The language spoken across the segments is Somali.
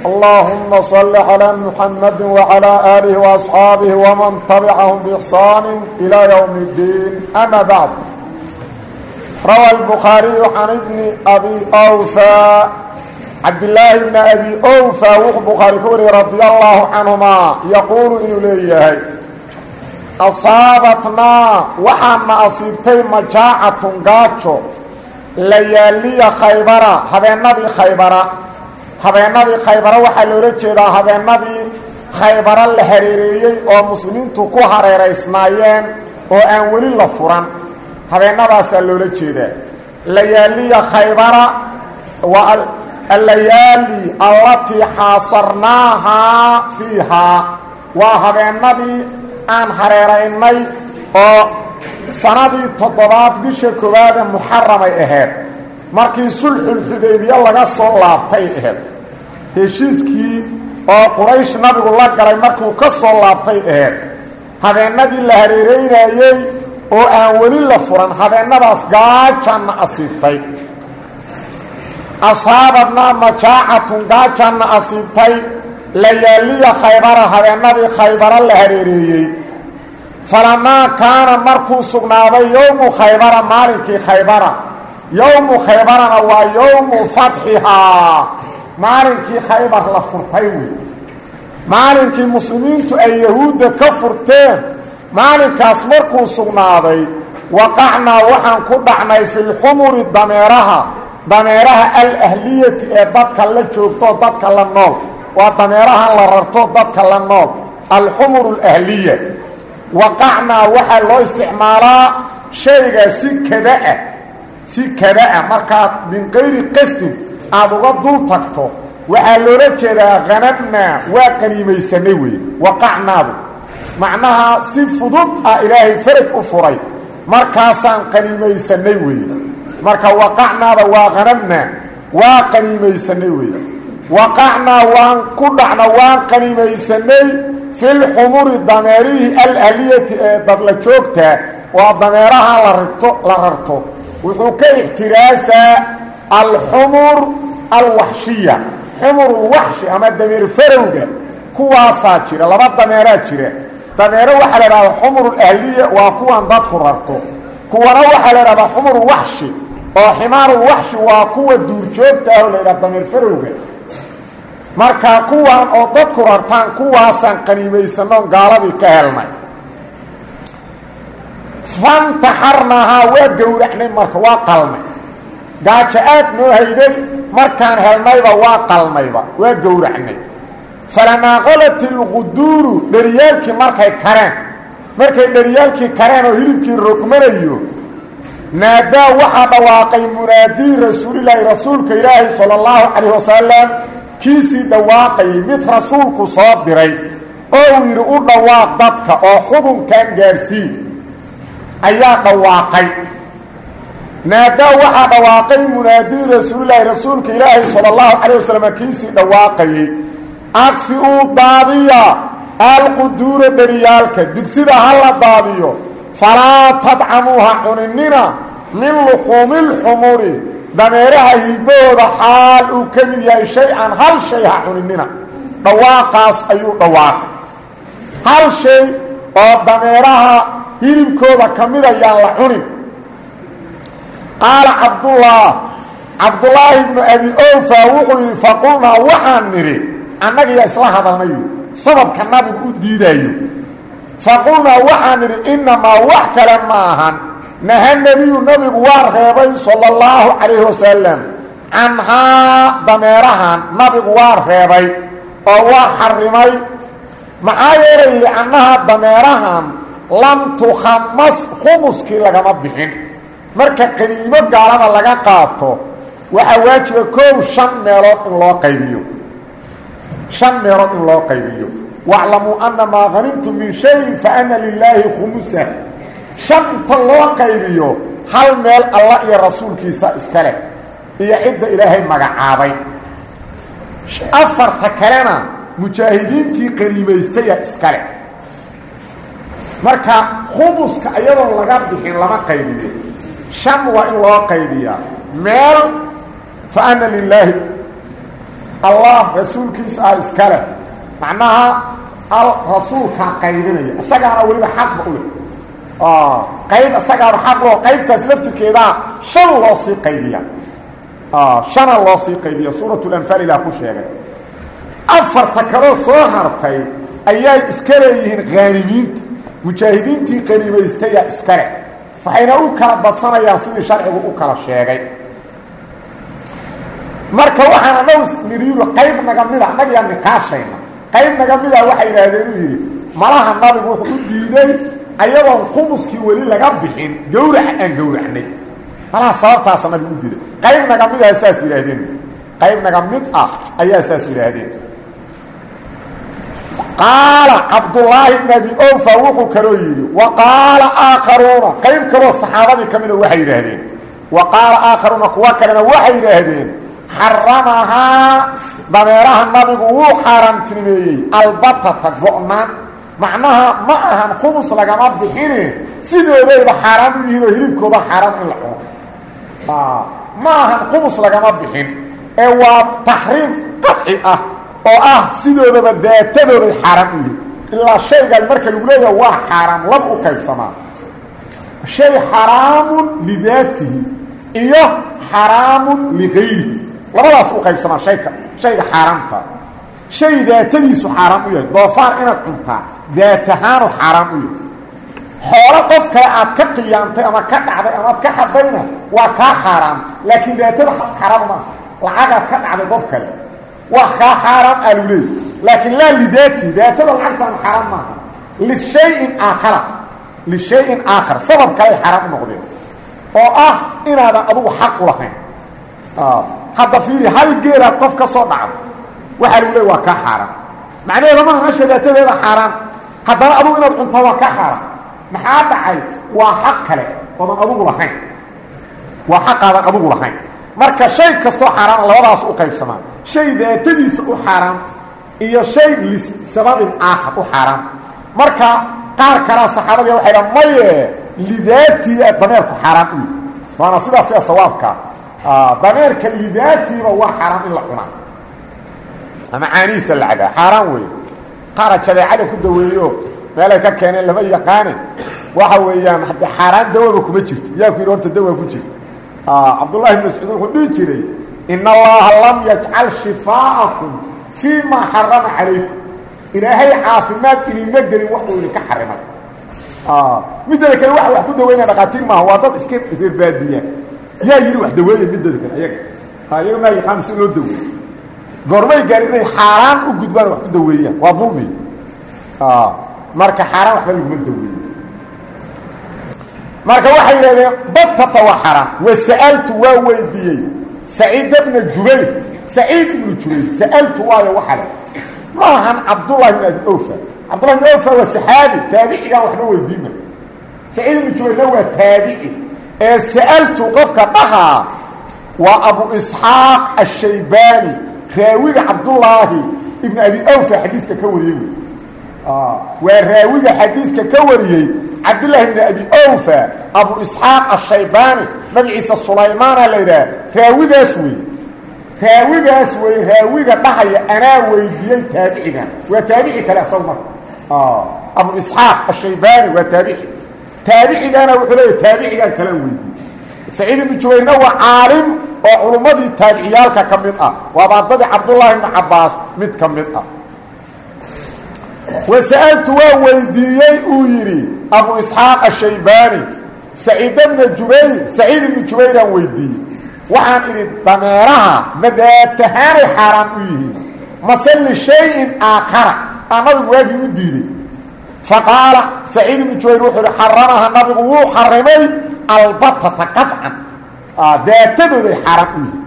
allahuma salli calaa muxamadi wacalaa aalihi waasxaabihi waman tabicahum biixsaani ilaa ywmi اddiin ama bacd rawa albukhaariyu can ibni abi wfa cabdillaahi bni abi wfa wuxuu bukhaari ka wariyey radia allahu canhumaa yaquulu inuu leeyahay asaabatnaa waxaana asiibtay majaacatun gaajo layaaliya khaybara habeenadii khaybara habeenadii khaybara waxaa loola jeedaa habeenadii khaybara la hareereeyey oo muslimiintu ku hareeraysnaayeen oo aan weli la furan. Habeenadaasaa loola jeedaa. Layaaliya khaybara waa allayaali allatii xaasarnaahaa fiihaa waa habeenadii aan hareeraynay oo sanadii toddobaad bisha koowaade muxaramay ahayd markii sulxulxudaybiya laga soo laabtay ahayd heshiiskii oo quraysh nabigu la galay markuu ka soo laabtay ahayd habeenadii la hareereynayey oo aan weli la furan habeenadaas gaajanna asiibtay. Asaabadnaa majaacatun gaajanna asiibtay. Layaaliya khaybara habeenadii khaybara la hareereeyey. Falamaa kaana markuu sugnaaday yowmu khaybara maalinkii khaybara. Yowmu khaybarana waa yowmu fatxihaa maalinkii khaybar la furtay wey. Maalinkii muslimiintu ay yahuudda ka furteen maalinkaas markuu sugnaaday waqacnaa waxaan ku dhacnay filxumuri dameeraha dameeraha alahliyati ee dadka la joogto dadka la nool. Waa dameerahan la rarto dadka la nool. Alxumuru alahliya waqacnaa waxaa loo isticmaalaa shayga si kada-ah si kada-ah markaad min qayri qasdin aada uga dul tagto waxaa loola jeedaa hanabnaa waa qaniimaysanay wey waqacnaadu macnaha si fudud ah ilaahay faraj u furay markaasaan qaniimaysanay wey marka waqacnaada waa hanabnaa waa qaniimaysanay wey waqacnaa waan ku dhacna waan qaniimaysanay filxumuri dameerihii alahliyati ee dadla joogtaa waa dameeraha la rito la rarto. Wuxuu ka ixtiraasaa alxumur alwaxshiya xumurulwaxshi ama dameer farowga kuwaasaa jira laba dameeraa jira dameero waxaa la idhahdaa xumurulahliya waa kuwan dadku rarto kuwana waxaa la idhahdaa xumurulwaxshi oo ximaarulwaxshi waa kuwa duurjoogta ah oo la idhaha dameer farowga markaa kuwaan oo dadku rartaan kuwaasaan qaniimaysanoon gaaladii ka helnay fantaxarnaahaa waa gowracnay marka waa qalnay gaajo aad noo hayday markaan helnayba waa qalnayba waa gowracnay falamaa qalat ilquduuru dheriyaalkii markay kareen. Markay dheriyaalkii kareen oo hilibkii rogmanayo naadaa waxaa dhawaaqay munaadii rasuulilaahi rasuulka ilaahi sala allahu calayh wasalam kiisii dhawaaqayay mid rasuulku soo diray oo uu yidhi u dhawaaq dadka oo xubunkan gaadhsii ayaa dhawaaqay naadaa waxaa dhawaaqay munaadii rasuulilaahi rasuulka ilaahi sala allahu calayh wasalam kiisii dhawaaqayey adfi-uu daadiya alquduura dheriyaalka digsida ha la daadiyo falaa tadcamuuha cuninina min luxuumilxumuri dameeraha hilbahooda xaal uu ka mid yahay shay-an hal shay ha cuninina. Dhawaaqaas ayuu dhawaaqay. Hal shay oo dameeraha hilibkooda ka mid ayaan la cunin qaala cabdullaah cabdullaahi bnu abi ofa wuxuu yidhi faqulnaa waxaan nidhi annagiyaa isla hadalnayu sababka nabigu u diidaayo. Faqulnaa waxaan nidhi innamaa wax kale ma ahan. Naha nebiyu nabigu waa reebay sala allahu calayhi wasalam canhaa dameerahan nabigu waa reebay oo waa xarimay maxaa yeelay liannaha dameerahan lam tukhamas khumuskii lagama bixin marka qaniimo gaalada laga qaato waxaa waajiba koow shan meelood in loo qaybiyo. Shan meelood in loo qaybiyo. Waclamuu ana maa hanimtum min shayin faana lilaahi khumusa. Shan inta loo qaybiyo hal meel allah iyo rasuulkiisa iska leh iyo cidda ilaahay magacaabay. Afarta kalena mujaahidiintii qaniimaystaya iska leh. Marka khumuska iyadoon laga bixin lama qaybiye shan waa in loo qaybiyaa. Meel fa ana lilaahi allah rasuulkiisa ah iska leh. Macnaha al rasuulkaa qaybinaya. Isagaana weliba xaqba u leh. Qayb isagaana xaq loo qaybtaas laftirkeedaa shan loo sii qaybiya shana loo sii qaybiya suurat lanfaal ilah ku sheegay. Afarta kaloo soo hartay ayay iska leeyihiin khaanimiinta mujaahidiintii qaniimaystaya iska leh waxayna u kala badsanayaan sidii sharcigu u kala sheegay. Marka waxaan anagu niriiru qayb naga mida annagiyaa niqaashayna. Qayb naga mida waxay yidhaahdeen uu yidhi malaha nabigu wuxuu u diiday ayadoon khumuskii weli laga bixin gawraca aan gawracnay malaha sababtaasa nabigu u diiday. Qayb naga mid ah saas yidhaahdeen. Qayb naga mid ah ayaa saas yidhaahdeen qaala cabdullaahi bn abi ofa wuxuu kaloo yidhi wa qaala aakharuuna. Qayb kaloo saxaabadii ka mida waxay yidhaahdeen. Wa qaala aakharuuna kuwa kalena waxay yidhaahdeen xaramahaa dameeraha nabigu wuu xaaraamtinimeeyey albatata go-naan. Macnaha ma ahan khumus lagama bixine sidoodayba xaaraan u yihiin oo hilibkooda xaaraan in la cuno. Ma ah oo ah sidoodaba daatadooday xaaraan u ilaa shaygan marka lagu leeyaha waa xaaraam laba u qaybsamaa shay xaraamun lidaatihi iyo xaraamun ligayrihi. Labadaas u qaybsamaa hayka shayga xaaraamta shay daatadiisu xaaraam u yahay. Doofaar inaad cuntaa daatahaanu xaaraam u yahay. Xoolo qof kale aad ka qiyaamtay ama ka dhacday amaad ka xadayna waa kaa xaaraam laakiin daatada xaraam maaha lacagaad ka dhacday qof kale waa kaa xaaraam alu leey laakiin laa lidaati daatada lacagtaan xaaraam maaha lishayin aakhara. Lishayin aakhar. Sabab kale ay xaaraam u noqdeen. Oo ah inaadan adugu xaq u lahayn. Hadda fiiri hal geelaad qof ka soo dhacdo waxaa lagu leey waa kaa xaaraan macnaheeda maaha hasha daatadeeda xaaraan haddana adugu inaad cuntaa waa kaa xaaraan maxaa dhacay? Waa xaq kale oodan adugu lahayn. Waa xaqaadan adugu lahayn. Marka shay kastoo xaaraan labadaas u qaybsamaa shay daatadiisa u xaaraan iyo shay lisababin aakhar u xaaraan marka qaar kalea saxaabadii waxay dha maye lidaatii dameerku xaaraan u waana sidaas sida sawaabkaa dameerka lidaatiiba waa xaaraan in la cunaa. Ama caanihiisa la cabaa xaaraan weeye. Qaara jadeecada ku daweeyo meelay ka keeneen lama yaqaane. Waxa weeyaan xaaraan dawaba kuma jirto. Yaa ku yidhi horta dawa ku jirta. Cabdullahi bn mascuud wuxuu dhihi jiray in allaha lam yajcal shifaa'akum fii maa xarama calaykum ilaahay caafimaad idinma gelin wax uu idinka xarimay middada kale waxa wax ku daweynaya dhaqaatiir maaha waa dad iska reerbaadiya yaa yidhi wax daweeya middada kale ayaga iyaga maa yaqaan si loo daweeyo goormay gaari inay xaaraan u gudbaan wax ku daweeyaan waa dulmi marka xaaraan waxba laguma daweeyo marka waxay yidhahdeen batata waa xaaraan wa sa'altu waa weydiiyey saciid bna jubayr saciid ibnu jubayr sa'altu waayo waxa le ma ahan cabdullahi bn abi ofa cabdullahi bn ofa waa saxaabi taabicigan waxba weydiima saciid ibnu jubayrna waa taabici. Ee sa'altu qofka dhahaa waa abu isxaaq ashaybaani raawiga cabdullaahi ibn abi awfa xadiiska ka wariyey. Waa raawiga xadiiska ka wariyey cabdullaahi ibn abi awfa abu isxaaq ashaybaani magaciisa sulaymaana la yidhaah raawigaas wey raawigaas wey raawiga dhahaya anaa weydiiyey taabicigan waa taabici kale asaga marka. Abu isxaaq ashaybaani waa taabici. Taabicigaana wuxuu leeya taabicigan kala weydiiyey. Saciid ibnu jubayrna waa caalim oo culummadii taabiciyaalka ka mid ah. Waaba ardadii cabdullaahi ibnu cabbaas mid ka mid ah wasa'altu waa weydiiyey uu yidhi abu isxaaq ashaybaani saciid bna jubayr saciid ibnu jubayraan weydiiyey. Waxaan idhi dameeraha madaatahaanay xaaraan u yihiin? Mase lishayin aakhara? Aa nabigu waagii u diiday. Faqaala saciid ibnu jubayr wuxuu ihi xaramaha nabigu wuu xarimay albatata qaطcan daatadooday xaaraan u yihiin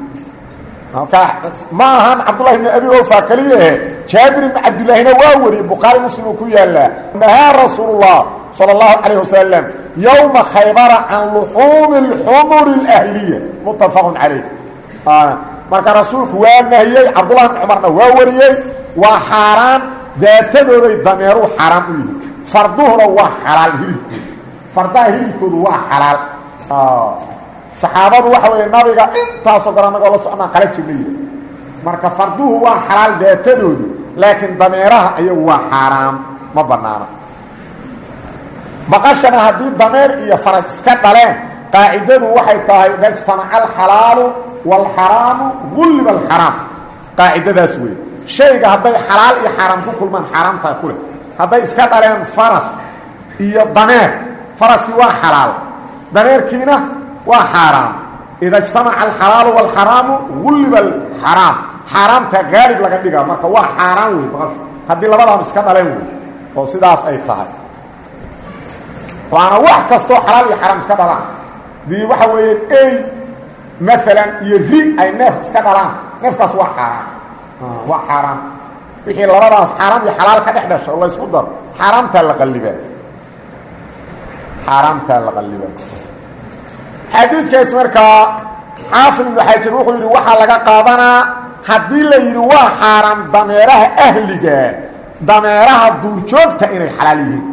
ma ahan cabdullahi bn abi ofa keliyahe jaabir ibn cabdillaahina waa wariyey bukhaari muslim ku yaalaa nahaa rasuulullah sala allahu calayh wasalam yowma khaybara can luxuumi اlxumuri اlahliya muttafaqun calayh marka rasuulku waa nahiyey cabdullahi bn cumarna waa wariyey waa xaaraan daatadooday dameeruu xaaraan u yihi waa xalaal hilibkooda fardaha hilibkoodu waa xalaal saxaabadu waxa weeye nabiga intaasoo gore anagoo la socnaa qala jirnay marka farduhu waa xalaal daatadoodu laakiin dameeraha ayagu waa xaaraam. Ma banaana baqashana haddii dameer iyo faras iska dhaleen qaacidadu waxay tahay ida alxalaalu waalxaraamu gulliba alxaraam qaacidadaas wey shayga hadday xalaal iyo xaaraam ku kulmaan xaaraamtaa ku hadday iska dhaleen faras iyo dameer faraskii waa xalaal. Dameerkiina waa xaaraam. Ida ijtamaca alxalaalu waalxaraamu gulliba alxaraam. Xaaraamta gaalib laga dhigaa marka waa xaaraan wey baqashu haddii labadaanu iska dhaleen wey oo sidaas ay tahay. Waana wax kastoo xalaal iyo xaraam iska dhalaan. Dii waxa weeye ey maalan iyo ri ay neef iska dhalaan. Neefkaas waa xaaraan waa xaaraan wixii labadaas xaaraam iyo xalaal ka dhex dhasho oo la ysku daro xaaraamtaa la qallibaa xaaraamtaa la qallibaa xadiidkaas markaa xaafid ibnu xajar wuxuu yidhi waxaa laga qaadanaa haddii la yidhi waa xaaraam dameeraha ahliga dameeraha duurjoogta inay xalaal yihiin.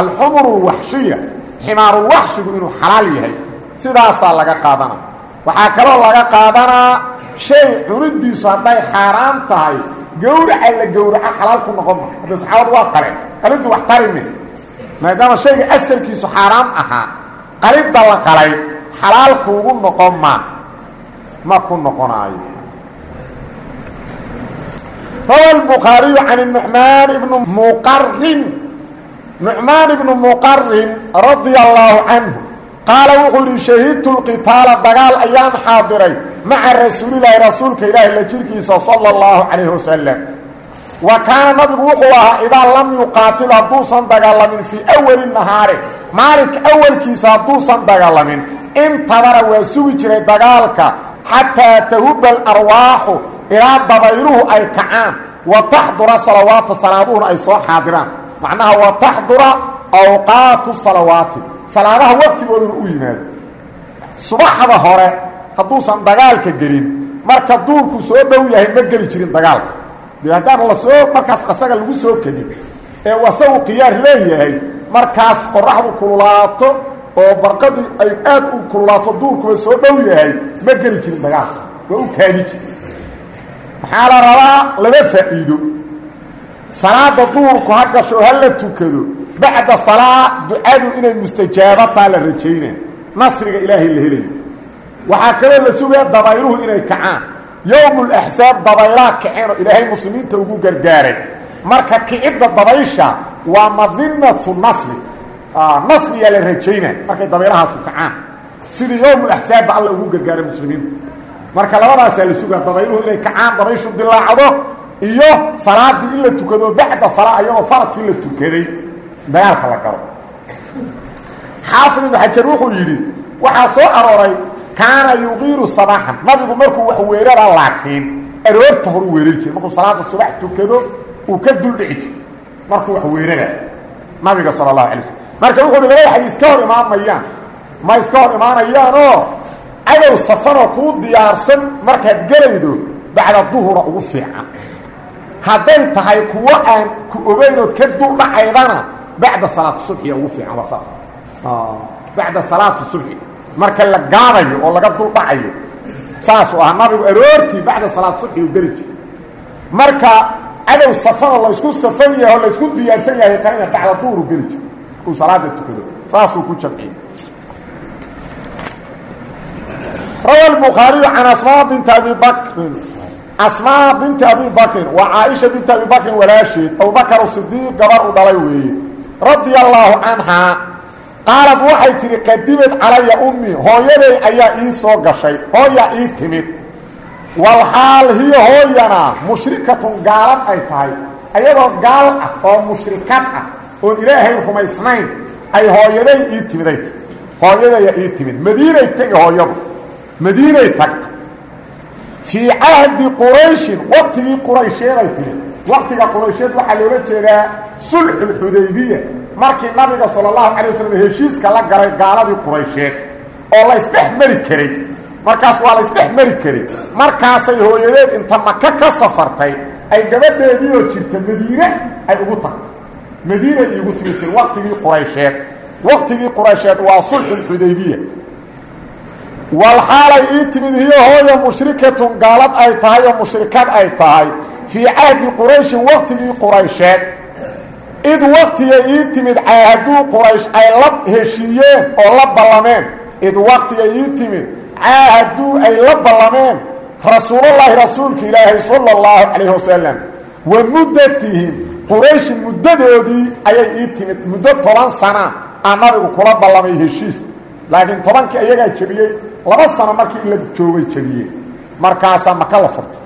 Alxumru lwaxshiya ximaarulwaxshigu inuu xalaal yahay. Sidaasaa laga qaadanaa waxaa kaloo laga qaadanaa shay cunidiisu hadday xaaraan tahay gawraca la gawraco xalaal ku noqon ma hadda saxaabadu waa qaleen qalintu wax tarime maadaama shayga asalkiisu xaaraam ahaa qalidda la qalay xalaal kuugu noqon ma ma ku noqonaayo rawa الbukhaariyu can الnucmaan ibni muqarin nucmaan ibnu muqarin radia allaahu canhu qaala wuxuu yidhi shahidtu lqitaala dagaal ayaan xaadiray maca rasuulilaahi rasuulka ilaahi la jirkiisa sala اllahu calayh wasalam wa kaana nabigu wuxuu ahaa idaa lam yuqaatil hadduusan dagaalamin fii awali nahaari maalinka awalkiisa hadduusan dagaalamin intabara waa sugi jiray dagaalka xataa tahuba alarwaaxu ilaa dabayluhu ay kacaan. Wa taxdura salawaata salaaduhuna ay soo xaadiraan. Macnaha wa taxdura awqaatu salawaati. Salaadaha waqtigooduna u yimaado subaxda hore hadduusan dagaalka gelin marka duurku soo dhow yahay ma geli jirin dagaalka. Dee haddaan la soo markaas asaga lagu soo kedin ee asagu khiyaar leeyahay markaas qoraxdu kululaato oo barqadii ay aad u kululaato duurkuba soo dhow yahay ma geli jirin dagaalka waa u kaadi jiri maxaa la rabaa? Laba faa'iido. Salaada duurku ha gasho ha la tukado. Bacda salaa ducadu inay mustajaabataa la rajayna. Nasriga ilaahay la helayo. Waxaa kaloo la sugaya dabayluhu inay kacaan. Yowmulaxsaab dabaylaha kaceen oo ilaahay muslimiinta ugu gargaaray. Marka kicidda dabaysha waa madinatu nasri nasriyaa la rajayna. Markay dabaylahaasu kacaan sidii yowmulaxsaabba alla ugu gargaaray muslimiinta marka labadaasaa la sugaa dabayluhu inay kacaan dabayshu dilaacdo iyo salaadii in la tukado bacda salaa ayagoo faradkii la tukaday dagaalka la galo. Xaafid ibnu xajar wuxuu yidhi waxaa soo arooray kaana yuqiilu sabaaxan. Nabigu markuu wax weerara laakiin aroorta horu weerar jira markuu salaada subax tukado uu ka duldhici jir markuu wax weerara nabiga sala allahu alay slm marka wuxuu hi labada xadiis ka hor imaamayaan ma iska hor imaanayaanoo cadow safanoo kuu diyaarsan markaad gelaydo bacda duhura ugu fiican. Hadday tahay kuwo aan ku ogeynood ka duldhacaydana bacda salaatu subxiya ugu fiican waa saas. Bacda salaati subxi marka la gaadayo oo laga duldhacayo saasuu ahaa nabigu aroortii bacda salaat subxi u geli jiro marka cadow safanoo laysku safan yahay oo laysku diyaarsan yahay tanina bacda duhuru geli jiro markuu salaada tukado saasuu ku jamciyey. Rawa الbukhaariyu can asmaa binti abi bakrin. Asmaa binti abi bakrin waa caaisha binti abi bakrin walaasheed abubakar sidiiq gabar u dhalay weeye radia allaahu canhaa qaalad waxay tidhi qadimad calaya ummi hooyaday ayaa ii soo gashay hooyaa ii timid. Walxaal hiyo hooyana mushrikatun gaalad ay tahay ayadoo gaal ah oon ilaahay rumaysnayn ay hooyaday ii timiday hooyadayaa ii timid. Madiinay tegi hooyadu. Madiinay tagta. Fii cahdi qurayshin waqtigii quraysheeday tiri waqtiga quraysheed waxaa loola jeedaa sulxulxudaybiya markii nabiga sala allahu calay wasalam heshiiska la galay gaaladii quraysheed oo la ysdhex mari karay. Markaas waa la ysdhex mari karay. Markaasay hooyadeed inta maka ka safartay ay gabadheedii oo jirta madiine ay ugu tagtay madiinay iigu timidtay waqtigii quraysheed. Waqtigii quraysheed waa sulxulxudaybiya walxaalay ii timid hiyo hooya mushrikatun gaalad ay tahay oo mushrikad ay tahay. Fii cahdi qurayshin waqtigii quraysheed. Id waqtiga ii timid caahaduu quraysh ay la heshiiyeen oo la ballameen. Id waqtiga ii timid caahaduu ay la ballameen. Rasuulullaahi rasuulka ilaahay sala allahu calayhi wasalam wa quraysh muddadoodii ayay ii timid muddo toban sana aa nabigu kula ballamay heshiis. Laakiin tobankii ayagaa jebiyey laba sano markii la joogay jebiyeen markaasaa maka la furtay.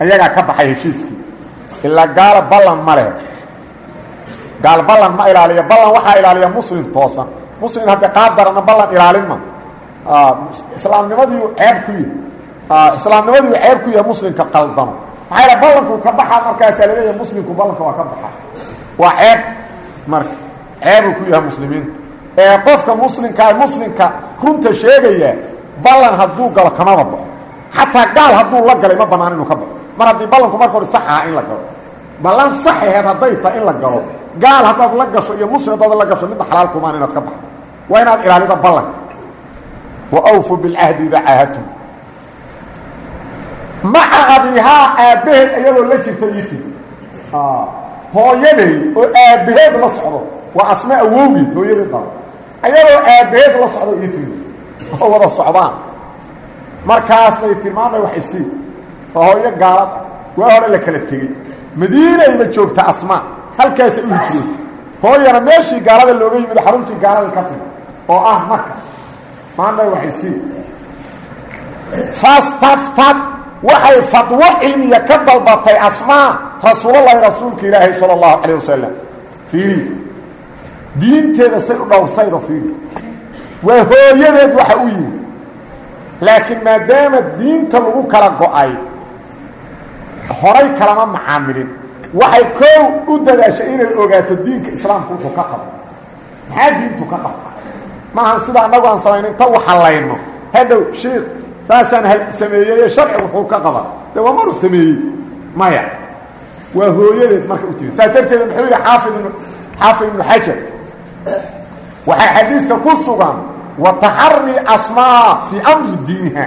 Ayagaa ka baxay heshiiskii. Ilaa gaala ballan ma leh. Gaal ballan ma ilaaliyo. Ballan waxaa ilaaliya muslim toosan. Muslim hadda qaadarana ballan ilaalinma islaamnimadiiu ceeb ku yihi islaamnimadiiu ceeb ku yahay muslimka qaldamo maxaa yal ballankuu ka baxaa markaasaa la leeyahay muslimku ballanka waa ka baxaa waa ceeb. Marka ceebuu ku yahay muslimiinta. Ee qofka muslimkaa muslimka runta sheegaya ballan hadduu galo kamaba baxo xataa gaal hadduu la galay ma bannaan inuu ka baxo mar haddii ballanku marka hore sax aha in la galo. Ballan saxaheed hadday tahay in la galo. Gaal haddaad la gasho iyo muslim haddaad la gasho midna xalaal kumaan inaad ka baxdo. Waa inaad ilaalida ballanka. Wa awfu bilcahdi idaa caahadtum maca abihaa aabbaheed iyadoo la jirta iti hooyaday oo aabbaheed la socdo. Waa asma awowgeed hooyadeed dala ayadoo aabbaheed la socdo timid oo wada socdaan. Markaasay tilmaamay wax isii oo hooyo gaalad ah waa hore la kala tegey. Madiinayba joogta asmaa halkaasay u hijrootay hooyana meeshii gaalada looga yimid xaruntii gaalada ka timi oo ah marka maanta wax isii fastaftad waxay fadwo cilmiya ka dalbatay asmaa rasuulallaahi rasuulka ilaahay sala allahu calayh wasalam fiiri. Diinteeda say u dhowrsaydo fiiri. Waa hooyadeed waxa u yimi laakiin maadaama diinta lagu kala go'ay horay kalama macaamilin. Waxay koow u dadaashay inay ogaato diinka islaamku wuxuu ka qabo. Maxaa diintu ka qaba maahan sida annagu aan samayn inta waxallayno hadhow shiikh saasaan sameeyey sharci wuxuu ka qaba. De waa maru sameeyey? Maya. Waa hooyadeed marka u timi saas darteeda muxuu yidhi xaafid xaafid ibnu xajar waxaa xadiiska ku sugan wa taxari asmaa fii amri diiniha.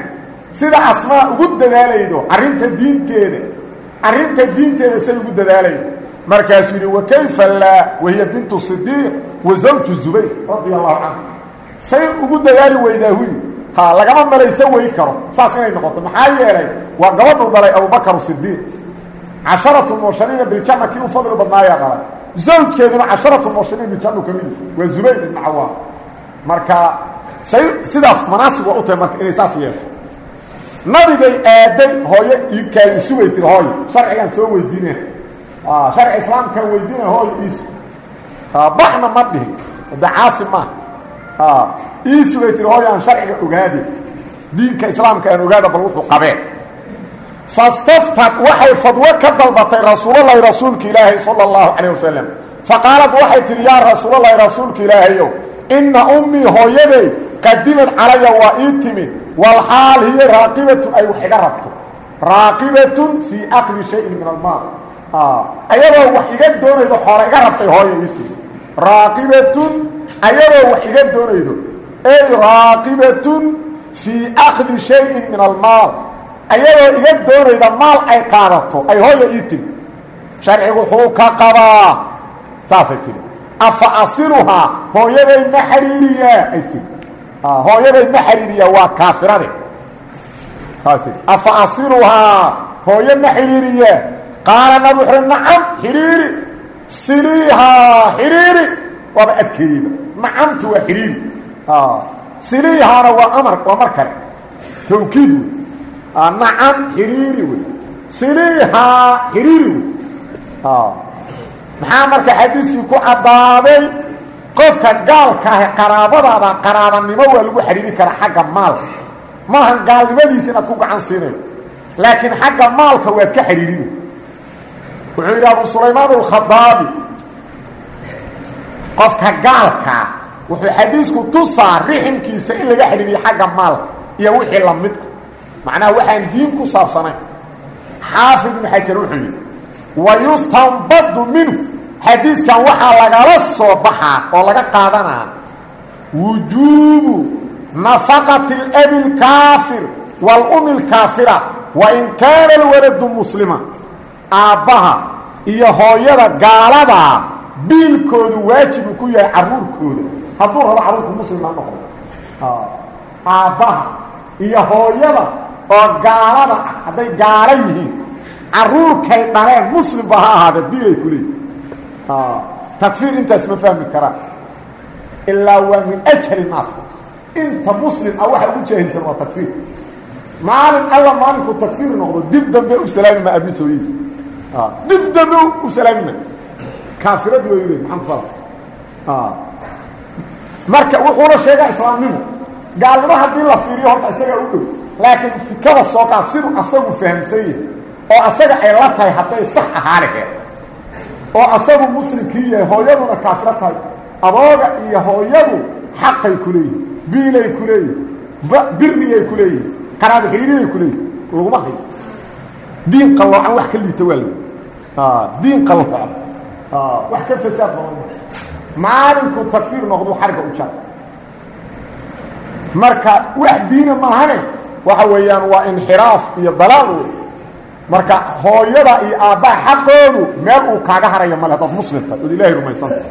Sida asmaa ugu dadaalaydo arrinta diinteeda. Arrinta diinteeda say ugu dadaalaydo. Markaasuu yidhi wakayfa laa wahiya bintu sidiiq wa zawju zubayr radia allahu canhu say ugu dadaali weydaa huy ha lagama malayso wey karo saas inay noqoto. Maxaa yeelay waa gabadhu dhalay abubakar sidiiq casharatu mubashariina biljanna kii u fadli badnaayaa dhalay. Zawjkeeduna casharatu mubashariin biljannu ka midi waa zubayr ibnu cawaam marka say sidaas manaasib waa u tahay marka inay saas yeesho. Nabigay aaday hooyo kaali isugay tiri hooyo. Sharcigaan soo weydiina sharci islaamkaan weydiina hooyo iisu baxna ma dhihin. De caasi maaha ii sugay tiri hooyo aan sharciga ogaadi. Diinka islaamka aan ogaada bal wuxuu qabeen fastaftad waxay fadwo ka dalbatay rasuulalahi rasuulka ilaahay sala allahu calayh wasalam faqaalad waxay tihi yaa rasuulalahi rasuulka ilaahayow inna ummii hooyaday qadimad calaya waa ii timid. Walxaal hiya raaqibatun ay wax rabto. Raaqibatun fii aqdi shayin min almaal. Ayadoo wax iga doonaydo xoola iga rabtay hooya ii timid ayadoo wax iga doonaydo ey raaqibatun fii akdi shayin min almaal. Ayadoo iga doonayda maal ay qaadato ay hooya ii timi sharcigu wuxuu ka qabaa saasay tiri afa asiluhaa hooyaday ma xariiriyaa ay tiri hooyaday ma xariiriyaa waa kaafirade saas tii afa asiluhaa hooyo ma xiriiriyaa qaala nabi wuxuu uhi nacam xiriiri siliihaa xiriiri waaba adkeeyeyba nacamtu waa xiriiri siliihaana waa amar waa mar kale. Tawkiid wey nacam xiriiri wey siliihaa xiriiri wey maxaa marka xadiiskii ku caddaaday qofka gaalka ahe qaraabadaada qaraabanimo waa lagu xiriiri karaa xagga maalka. Maahan gaalnimadiisa inaad ku gacan siinayo laakiin xagga maalka waad ka xidhiirina wuxuu yidhi abu sulaymaan alkhadaabi qofka gaalka wuxuu xadiisku tusaa riximkiisa in laga xidhiiriyo xagga maalka iyo wixii la mid ah. Macnaha waxaan diin ku saabsanayn. Xaafid ibnu xajar wuxuu yidhi wayustanbadu minhu. Xadiiskan waxaa lagala soo baxaa oo laga qaadanaa wujuubu nafaqati labi lkaafir waalumi lkaafira wain kaana alwaladu muslima. Aabbaha iyo hooyada gaaladaa biilkoodu waajibu ku yahay caruurkooda. Hadduu rabo carruurku muslim ha noqdo aabbaha iyo hooyada oo gaalada ah hadday gaalo yihiin caruurkay dhaleen muslimba ha ahaadee biilay ku leeyihiin takfiir intaas ma fahmi karaan. Ilaa waa min ajhali naas inta muslim ah waxa ugu jaahilsan waa takfiir. Maalin alla maalinku takfiir noqdo dib dambe u salaami ma abi sooyiis dib dambe u salaami ma kaafirad way leey maxamed fal marka wuxuuna sheegaa islaamnimo gaalnimo haddii la fiiriyo horta isagaa u dhow laakiin fikada soo qaad siduu asagu fahamsan yahay oo asaga ay la tahay hadday sax ahaa laheed oo asagu muslimkii yahay hooyaduna kaafiro tahay abooga iyo hooyadu xaqay ku leeyihiin biilay ku leeyihiin birriyay ku leeyihiin qaraabo xiriiriyay ku leeyihiin laguma hayo. Diin qalloocan wax ka liita waa la diin qalloocan wax ka fasaad badan. Maalinkuu takfiir noqdu xarga u jar marka wax diina maahane waxa weeyaan waa inxiraaf iyo dalaal wey marka hooyada iyo aabbaha xaqoodu meel uu kaaga harayo male haddaad muslimta ood ilaahay rumaysanta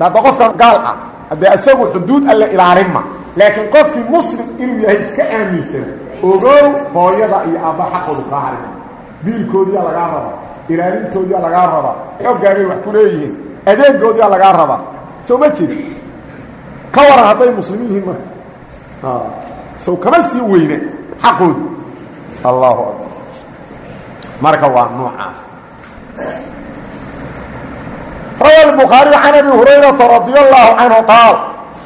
hadda qofkan gaal ah haddee isagu xuduud alle ilaalinma laakiin qofkii muslim inuu yahay iska aaminsan ogow hooyada iyo aabbaha xaqoodu kaa harima biilkoodiyaa lagaa rabaa ilaalintoodiyaa lagaa rabaa xoggaagay wax ku leeyihiin adeegoodiyaa lagaa rabaa soo ma jiri ka waran hadday muslimiin yihiin marka sow kama sii weyne xaqoodu allahu akbar marka waa noocaas rawa الbukhaariي can abi hurayraةa radي الlahu canhu qaal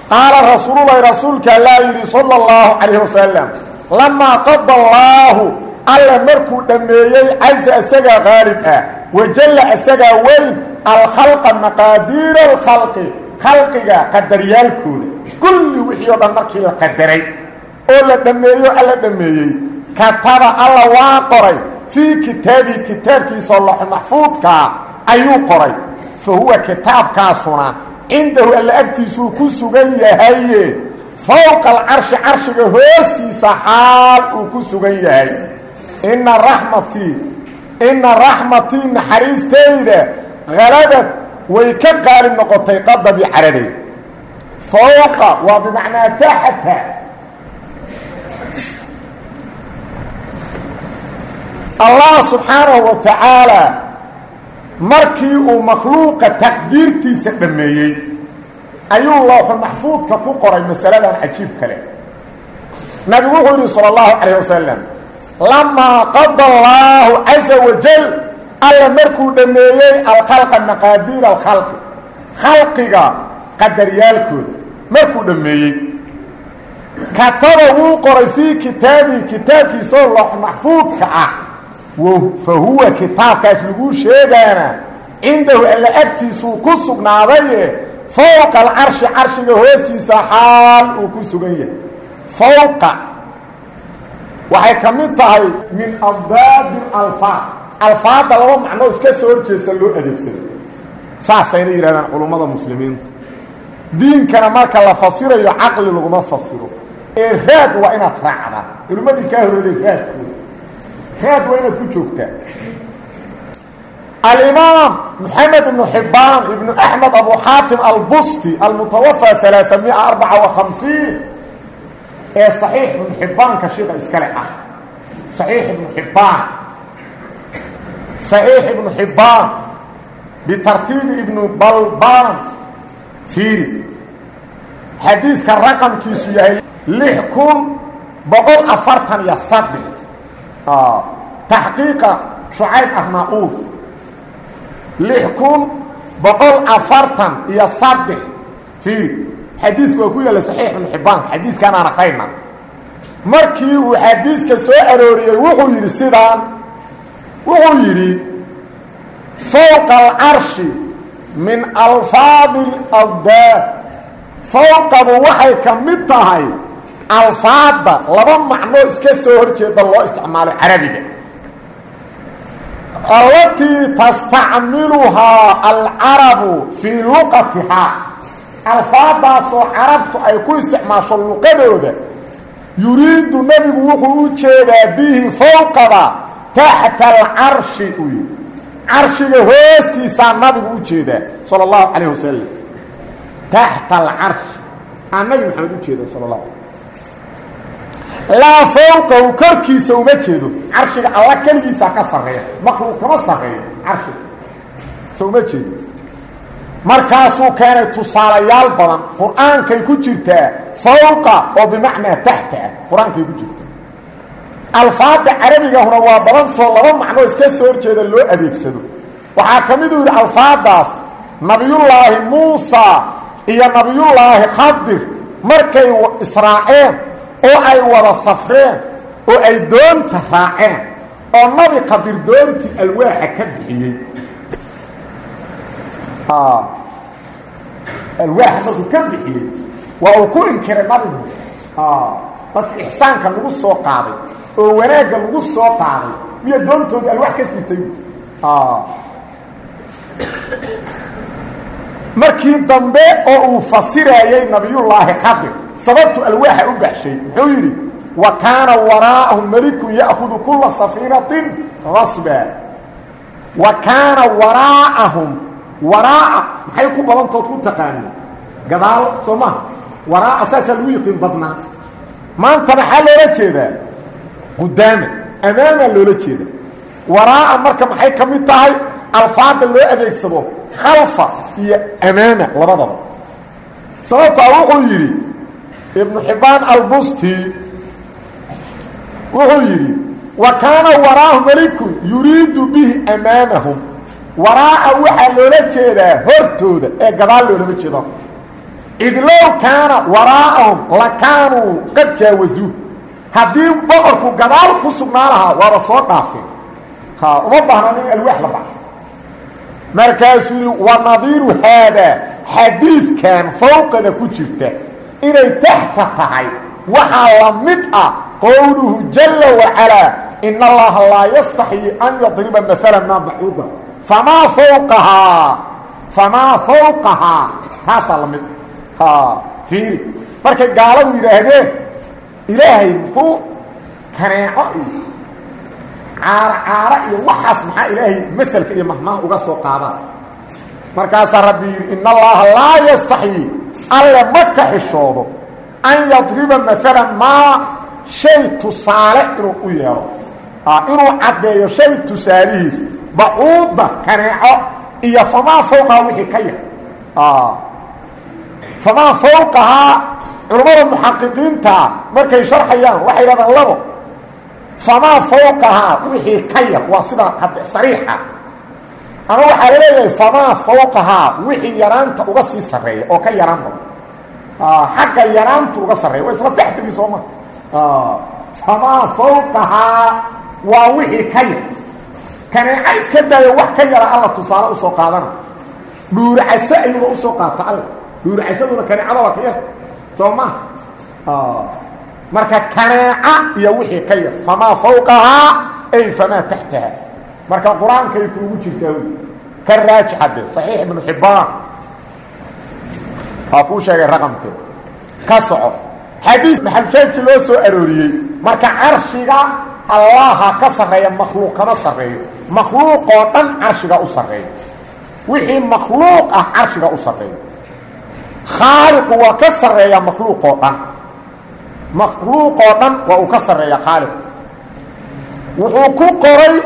qaala rasuululahi rasuulka allaa yidhi salى الlahu calayh wasalam lamaa qada allaahu alla markuu dhammeeyey caza isagaa qaalib ah wajalla isagaa weyn alkhalqa maqaadiira اlkhalqi khalqiga qadaryaalkooda kulli wixii o dhan markii la qadaray oo la dhammeeyo alla dhammeeyey kataba alla waa qoray. Fii kitaabii kitaabkiisa laxu maxfuudkaa ayuu qoray. Fa huwa kitaabkaasuna cindahu alla agtiisuu ku sugan yahaye fowqa alcarshi carshiga hoostiisa xaal uu ku sugan yahay inna raxmatii inna raxmatii naxariistayda halabad way ka qaalib noqotay qadabii caradeed. Fowqa waa bimacnaa taxata allah subxaanahu wa tacaala markii uu makhluuqa taqdiirtiisa dhammeeyey ayuu looxu maxfuudka ku qoray masaladan cajiib kale. Nabigu wuxuu yidhi salى اllahu calayh wasalam lamaa qada allaahu caza wajal alla markuu dhammeeyey alkhalqa maqaadiir alkhalqi. Khalqiga qadaryaalkooda markuu dhammeeyey kataba wuu qoray fii kitaabihi kitaabkiisoo loox maxfuudka ah. Fa huwa kitaabkaas laguu sheegaana cindahu alla agtiisuu ku sugnaadaye fowqa alcarshi carshiga hoostiisa xaal uu ku sugan yahay waxay ka mid tahay min abdaabi alfaad alfaadda laba macnoo iska soo horjeesta loo adeegsado saasayna yidhahdaan culummada muslimiintu. Diinkana marka la fasirayo caqli laguma fasiro. Ee raad waa inaad raacdaa. Culimmadii kaa horooday raadkooda raad waa inaad ku joogtaa. Alimaam moxamed ibnu xibbaan ibnu axmed abu xaatim albusti almutawafaa alaaamia arbaca wa hamsiin ee صaxiix ibnu xibbaanka shida iskale ah صaxiix ibnu xibbaan صaxiix ibnu xibbaan bitartiibi ibnu balbaan fiiri xadiidka raqamkiisu yahay lix kun boqol afartan iyo saddex taxqiiqa shucayb arnaa-uud lix kun boqol afartan iyo saddex fiiri xadiisku waa ku yaalla saxiix ibnu xibbaanka xadiiskaan aan akrayna markii uu xadiiska soo arooriyey wuxuu yidhi sidaan wuxuu yidhi fowqa alcarshi min alfaadi alawdaad. Fowqadu waxay ka mid tahay alfaadda laba macnoo iska soo hor jeeda loo isticmaalo carabiga. Allatii tastacmiluhaa alcarabu fii luqatihaa alfaadaasoo carabtu ay ku isticmaasho luqadooda yuriidu nebigu wuxuu u jeedaa bihi fowqada taxta alcarshi yidhi carshiga hoostiisaa nabigu u jeedaa sala allahu calayh wasalam taxta alcarshi aa nabi maxamed u jeeda sala allahu alay laa fowqahu korkiisa uma jeedo carshiga alla keligiisaa ka markaasuu keenay tusaalayaal badan qur'aankay ku jirtaa fowqa oo bimacnaa taxta qur'aankay ku jirtaa alfaadda carabigahuna waa badantoo laba macnoo iska soo horjeeda loo adeegsado. Waxaa ka miduu yidhi alfaaddaas nabiyullaahi muusa iyo nabiyullaahi khadir markay israaceen oo ay wada safreen oo ay doonta raaceen oo nabi khadir doontii alwaaxa ka bixiyey alwaaxa markuu ka bixiyey waa uu ku inkiray nabi muuse dadka ixsaanka lagu soo qaaday oo wanaagga lagu soo qaaday miya doontooda alwaax ka sitay markii dambe oo uu fasirayey nabiyullaahi khadir sababtu alwaaxa u baxshay muxuu yidhi wa kaana waraa'ahum melikun ya'hudu kula safiinatin gasba wa kaana waraa'ahum waraa'a maxay ku badantood ku taqaani gadaal soo maha waraa'a saasaa lagu yiqiin badnaa. Maanta maxaa loola jeedaa? Qudaama amaamaa loola jeeda waraa'a marka maxay ka mid tahay? Alfaada loo adeegsado khalfa iyo amaama labadaba. Sababtaa wuxuu yidhi ibnu xibbaan albusti wuxuu yidhi wa kaana waraahu melikun yuriidu bihi amaamahum waraa'a waxaa loola jeedaa hortooda ee gadaal loolama jeedo. Id low kaana waraa'ahum la kaanuu qad jaawazuu. Haddii boqorku gadaal ku sugnaa lahaa waaba soo dhaafeen ha uma baahnan in alwaax la baxo markaasuu yidhi wa nadiiru haadaa xadiidkan fowqada ku jirta. Inay taxta tahay. Waxaa la mid ah qowluhu jalla wacalaa in allaha laa yastaxyi an yadriba maala maa bacuuda famaa fowqahaa famaa fowqahaa taasaa la mid fiiri markay gaaladu yidhaahdeen ilaahay muxuu kaneeco iyo caaro iyo waxaas maxaa ilaahay maselka iyo mahmaha uga soo qaadaan markaasaa rabbi yidhi in allaha laa yastaxyi alle ma an yadriba maalan maa shay tusaale inuu u yeelo inuu caddeeyo shay tusaalihiis bacuudda kaneeco iyo famaa fowqahaa wixii ka yar. Famaa fowqahaa culammada muxaqiqiintaa markay sharxayaan waxay yidhahdaan labo. Famaa fowqahaa wixii ka yar waa sida sariixa. Ama waxaa la leeyahay famaa fowqahaa wixii yaraanta uga sii sarreeya oo ka yaraan badan xagga yaraanta uga sarreeya waa isla taxtigii sooma famaa fowqahaa waa wixii ka yar kaneeca iska daayo wax ka yara alla tusaale u soo qaadana. Dhuuracase ayuuba u soo qaata alla. Dhuuracasaduna kaneecada waa ka yar. Soo maha marka kaneeca iyo wixii ka yar famaa fowqahaa ay famaa taxtaha marka qur'aankay kuugu jirtaa ka raajixade saxiix ibnu xibbaan. Waa kuu sheegay raqamkeed ka soco. Xadiis maxalshaydkii loo soo arooriyey. Marka carshiga allaha ka sarreeya makhluuq kama sarreeyo. Makhluuqoo dhan carshiga u sarreeya wixii makhluuq ah carshiga u sarreeya khaaliqu waa ka sarreeya makhluuqoo dhan. Makhluuqoo dhan waa uu ka sarreeya khaaliqu wuxuu ku qoray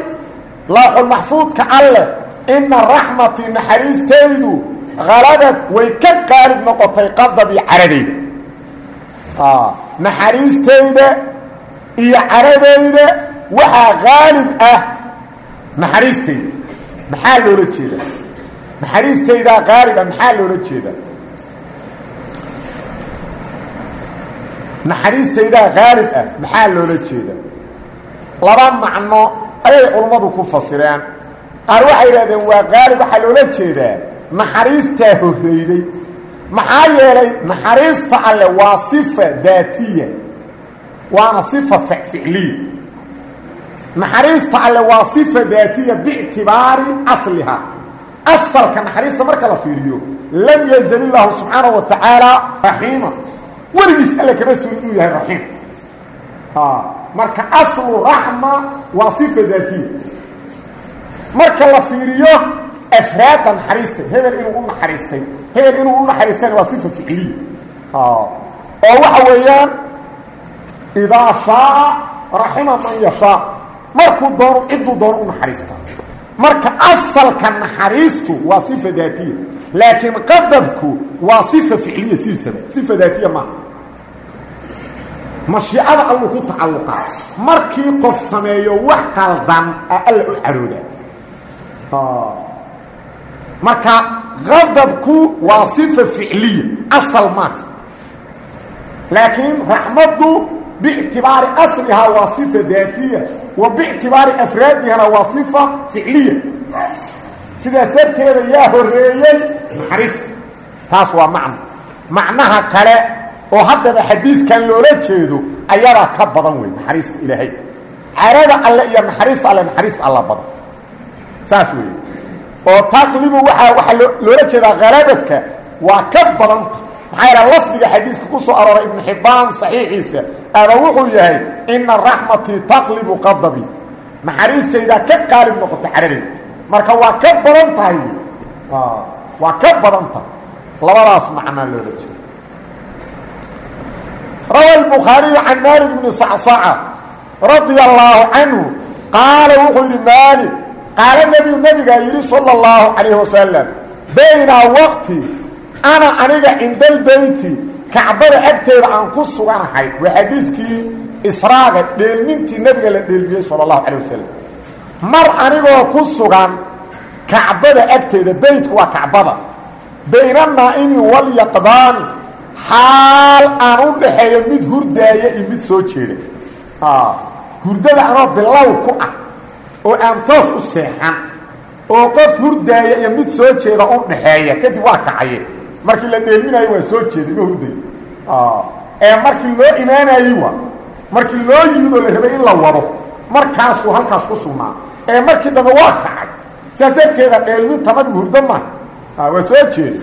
laaxulmaxfuudka alleh ina raxmatii naxariistaydu halabad way ka qaalib noqotay qadabii caradayda. Naxariistayda iyo caradayda waxaa qaalib ah naxariistayda maxaa loola jeeda naxariistaydaa qaalib ah maxaa loola jeeda naxariistaydaa qaalib ah maxaa loola jeeda laba macno ayay culummadu ku fasireen. Qaar waxay yidhahdeen waa qaalib waxaa loola jeedaa? Naxariistaa horreyday maxaa yeelay naxariista alle waa sifa daatiya waana sifa ficliya naxariista alle waa sifa daatiya biictibaari asliha. Asalka naxariista marka la fiiriyo lam yazal illaahu subxaanaه wa tacaala raxiima weligiis alle kama sugi inuu yahay raxiim marka aslu raxma waa sifa daatiya. Marka la fiiriyo afraadda naxariista hebel inuu u naxariistay. Hebel inuu u naxariistayna waa sifa ficliya oo waxa weeyaan idaa shaaa raxima man yashaa. Markuu doono cidduu doono u naxariista. Marka asalka naxariistu waa sifa daatiya laakiin qadabku waa sifa ficliya siisaba sifa daatiya maaha. Mashiicada alluu ku tacalluqaa markii qof sameeyo wax qaldan a alla u carooda. Marka qadabku waa sifa ficliya asal maaha laakiin raxmaddu biictibaari aslihaa waa sifa daatiya wa biictibaari afraadihana waa sifa ficliya sidaas darteeda yaa horreeyey naxariista taas waa macno macnaha kale oo haddaba xadiiskan loola jeedo ayadaa ka badan wey naxariista ilaahay carada alle iyo naxariista alle naxariista alla badan saas weeye oo taqlibu waaa waxaa loola jeedaa halabadka waa ka badanta maxaa yaha lafdiga xadiiska ku soo arooray ibnu xibbaan saxiixiisa ama wuxuu yahay ina raxmatii taqlibu qadabi naxariistaydaa ka qaalib noqota caradayda marka waa ka badan tahay waa ka badan tahay labadaas macnaa loola jeeda rawa الbukhaariyu can maalik bni sacsaca radia allaahu canhu qaala wuxuu yidhi maalik qaala nebiyu nebigaa yidhi salى اllahu calayh wasalam baynaa waqti ana aniga cinda albeyti kacbada agteeda aan ku suganahay waa xadiiskii israaga dheelmintii nebiga la dheelmiyey salى اllahu calيه wasalam mar anigoo ku sugan kacbada agteeda beytku waa kacbada bayna naa'imi walyaqdaani xaal aan u dhaxeeyo mid hurdaaya iyo mid soo jeeda hurdada anoo bilow ku ah oo aan toos u seexan oo qof hurdaaya iyo mid soo jeeda u dhaxeeya kadib waa kacaye markii la dheelminayo waa soo jeeday ma hurday ee markii loo imaanayey waa markii loo yimid oo la rabay in la wado markaasuu halkaas ku sugnaa. Ee markii dambe waa kacay. Sidaas darteeda dheelminta nabigu hurdo maaha waa soo jeeda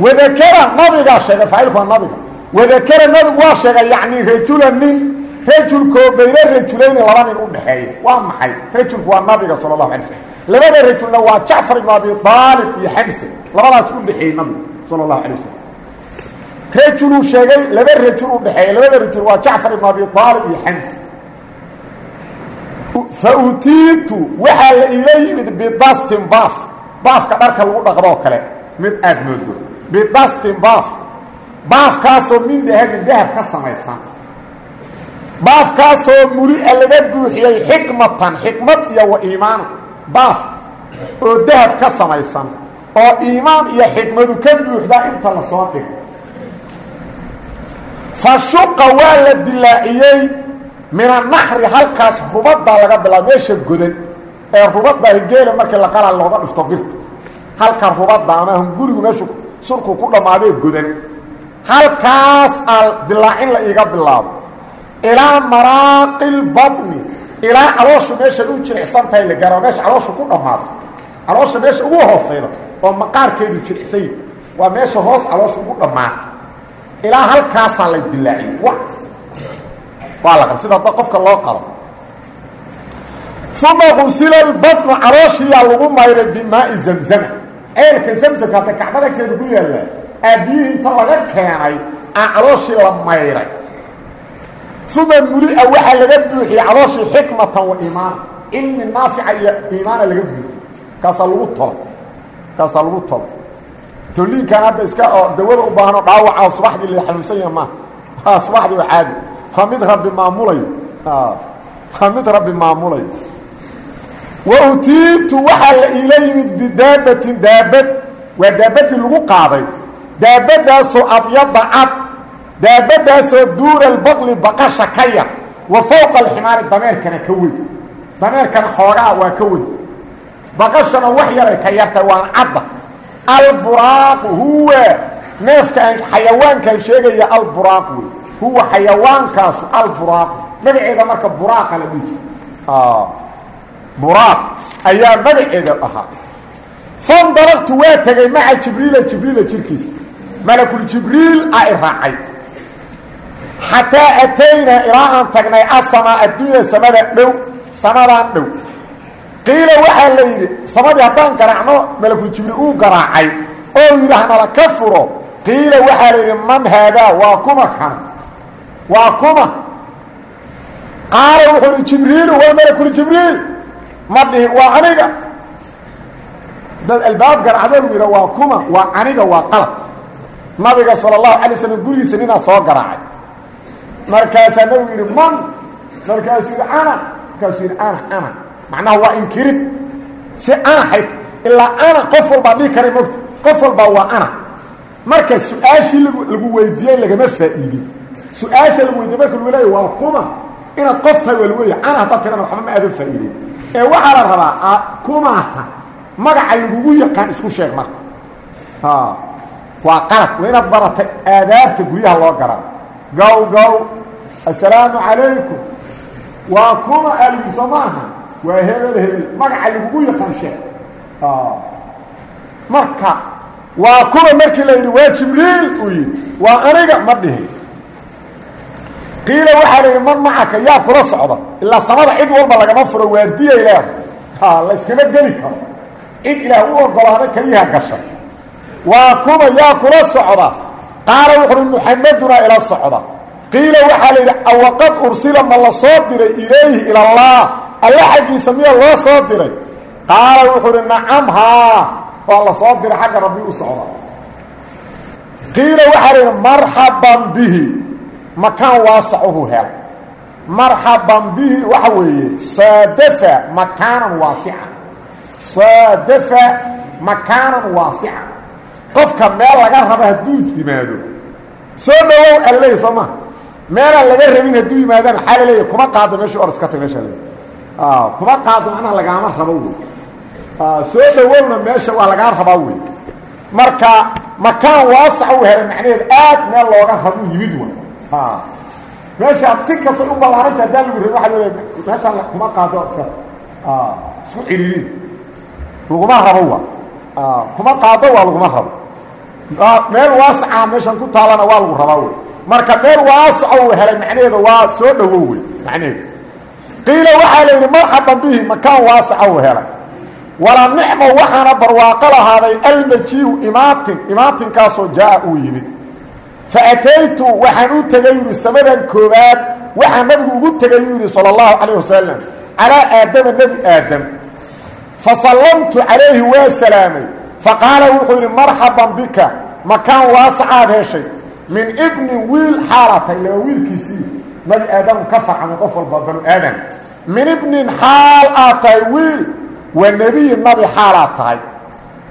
wadakara nabigaa sheegay faacilku waa nabiga. Wadakara nabigu waa sheegay yacni rajula nin rajulkoo bayna rajulayni laba nin u dhaxeeya waa maxay? Rajulku waa nabiga sala allahu alay slm labada rajulna waa jacfar ibnu abi aalib iyo xamse labadaas u dhexeeyey nabigu sala allahu alay wasalam sheegay laba rajul u dhexeeya labada rajul waa jacfar ibnu abi aalib iyo xamse fa utiitu la iila yimid bidastin baaf. Baafka dharka lagu dhaqdoo kale mid aada moodo. Bidastin baaf. Baafkaasoo min dahabin dahab ka samaysan. Baafkaasoo mulia laga buuxiyey xikmatan xikmad iyo wa baaf oo dahab ka samaysan oo iimaan iyo xikmadu ka buuxdaa inta la soo dhigo. Fa shuqa waa la dilaaciyey halkaas rubaddaa laga bilaabo meesha godan ee rubaddaa geela markii la qalaa looga dhifto birta. Halka rubadda ama hungurigu meeshu surku ku dhammaadee godan. Halkaas aa dilaacin la iiga bilaabo. Ilaa maraaqi lbatni ilaa calooshu meesha u jilicsan tahay la gaaro meesha calooshu ku dhammaato caloosha meesha ugu hoosayda oo maqaarkeedu jilicsay waa meesha hoos caloosha ugu dhammaato ilaa halkaasaa la dilaaciyo waa la qal sida qofka loo qalo uma qusila lbatnu calooshiyaa lagu mayray bimaai zamzama. Ceelka zamsamka hadda kacbada agteeda ku yaallaa aabbiyihii inta laga keenay aa calooshii la mayray uma mulia waxaa laga buuxiyey calooshii xikmatan wa iimaana cilmi naafica iyo iimaana laga buuxiy kaasaa lagu tolo kaasaa lagu tolo toliinkan hadda iska oo dawada u baahano dhaawaca subaxdii la xanuunsan yaha maaha subaxdii waa caadi. Waa mid rabbi maamulayo. Waa mid rabbi maamulayo. Wa utiitu waxaa la iila yimid bidaabatin daabad. Waa daabadii lagu qaaday. Daabadaasoo abyada cad daabadaasoo duura albaqli baqasha ka yar wa fowqa alximaari dameerkana ka weyn. Dameerkana xoogaa waa ka weyn. Baqashana wax yaray ka yartay waan cadda. Alburaaqu huwa neefkaan xayawaankaan sheegaya alburaaq wey huwa xayawaankaasu alburaaqu magaceeda marka buraaqa la dhihi jira buraaq ayaa magaceeda ahaa. Fandalaqtu waa tegay maca jibriila jibriila jirkiisa. Malakuljibriil aa i xataa ataynaa ilaa aan tagnay asamaa addunya samada dhow samadaan dhow. Qiila waxaa la yidhi samadii haddaan garaacno malakuljibriil uu garaacay oo yidhi ka furo. Qiila waxaa la yidhi man haadaa waa kuma kan waa kuma. Qaala wuxuu ihi jibriilu waa malakuljibriil ma dhihin waa aniga. Dad albaab garacdo lagu yidha waa kuma waa aniga waa qalab. Nabiga sala allahu alay slam gurigiisa ninaa soo garaacay markaasaa nabigu yidhi man. Markaasuu yidhi ana. Markaasuu yidhi ana ana. Macnaha waa inkirid. Si ana hayd ilaa ana qof walbaa dhihi karay mogta qof walbaa waa ana. Marka su'aashii lagu weydiiyey lagama faa'iidin. Su'aasha lagu weydiye marka lagu leeya waa kuma. Inaad qof tahay waa lagu leeya ana haddaad tirana waxba ma aadan faa'iideyn ee waxaa la rabaa kumaata magaca lagugu yaqaan isku sheeg marka. Waa qalad waa inaad baratay aadaabta guryaha loo garan gow gow assalaamu calaykum waa kuma aalgiso ma aha waa hebel hebel. Magaca lagugu yaqaan sheeg. Marka waa kuma markii la yidhi waa jibriil uu yidhi. Waa aniga ma dhihin. Qiila waxaa la yidhi man macaka yaa kula socda ilaa samada cid walba lagama furo waardiya ilaah. La yskama geli karo. Cid ilaah u ogolaada keliyaha gasha. Waa kuma yaa kula socda qaala wuxuuhi muxamadunaa ila socda. Qiila waxaa la yidhi awaqad ursila ma la soo diray ilayhi ilallaah alla xaggiisa miya loo soo diray? Qaala wuxuu uhi nacam haa waa la soo diray xagga rabbi u socda. Qiila waxaa la yidhi marxaban bihi. Makaan waasacuhu hel marxaban bihi waxa weeye saadafa makaanan waasica saadafa makaanan waasica qofka meel laga rabo hadduu yimaado. Soo dhawow alaleeya soo maa meelaan laga rabin hadduu yimaadaan xaa la leeya kuma qaado meesha orod ka tag meesha le kuma qaado macnaha lagaama rabo wey. Soo dhawowna meesha waa lagaa rabaa wey. Marka makaan waasaca u helay macnaheed aad meel looga rabo yimid wa meeshaad si kastay u ballaaranta haddaan lagu rabin waa l meeshaan kuma qaado iska isku ciliyin laguma rabo wa kuma qaado waa laguma rabo meel waasaca meeshan ku taalana waa lagu rabaa wey marka meel waasaco uu helay macnaheeda waa soo dhawow wey macnaheedu qiila waxaa la yidhi marxaban bihi makaan waasaca uu helay. Wala nicmo waxaana barwaaqo lahaaday almajiihu imaatin imaatinkaasoo jaa uu yimid. Fa ataytu waxaan u tegay yidhi samadan koobaad waxaa nabigu ugu tegay yuu yidhi sala allahu calayh wasalam calaa aadama nebi aadam. Fa sallamtu calayhi waa salaamay. Faqaala wuxuu yidhi marxaban bika makaan waasacaad heshay. Min ibnin wiil xaalatay laba wiilkiisii nabi aadamu ka farcamay qof walba banu aadam. Min ibnin xaal aad tahay wiil wa nebiyi nabi xaalaad tahay.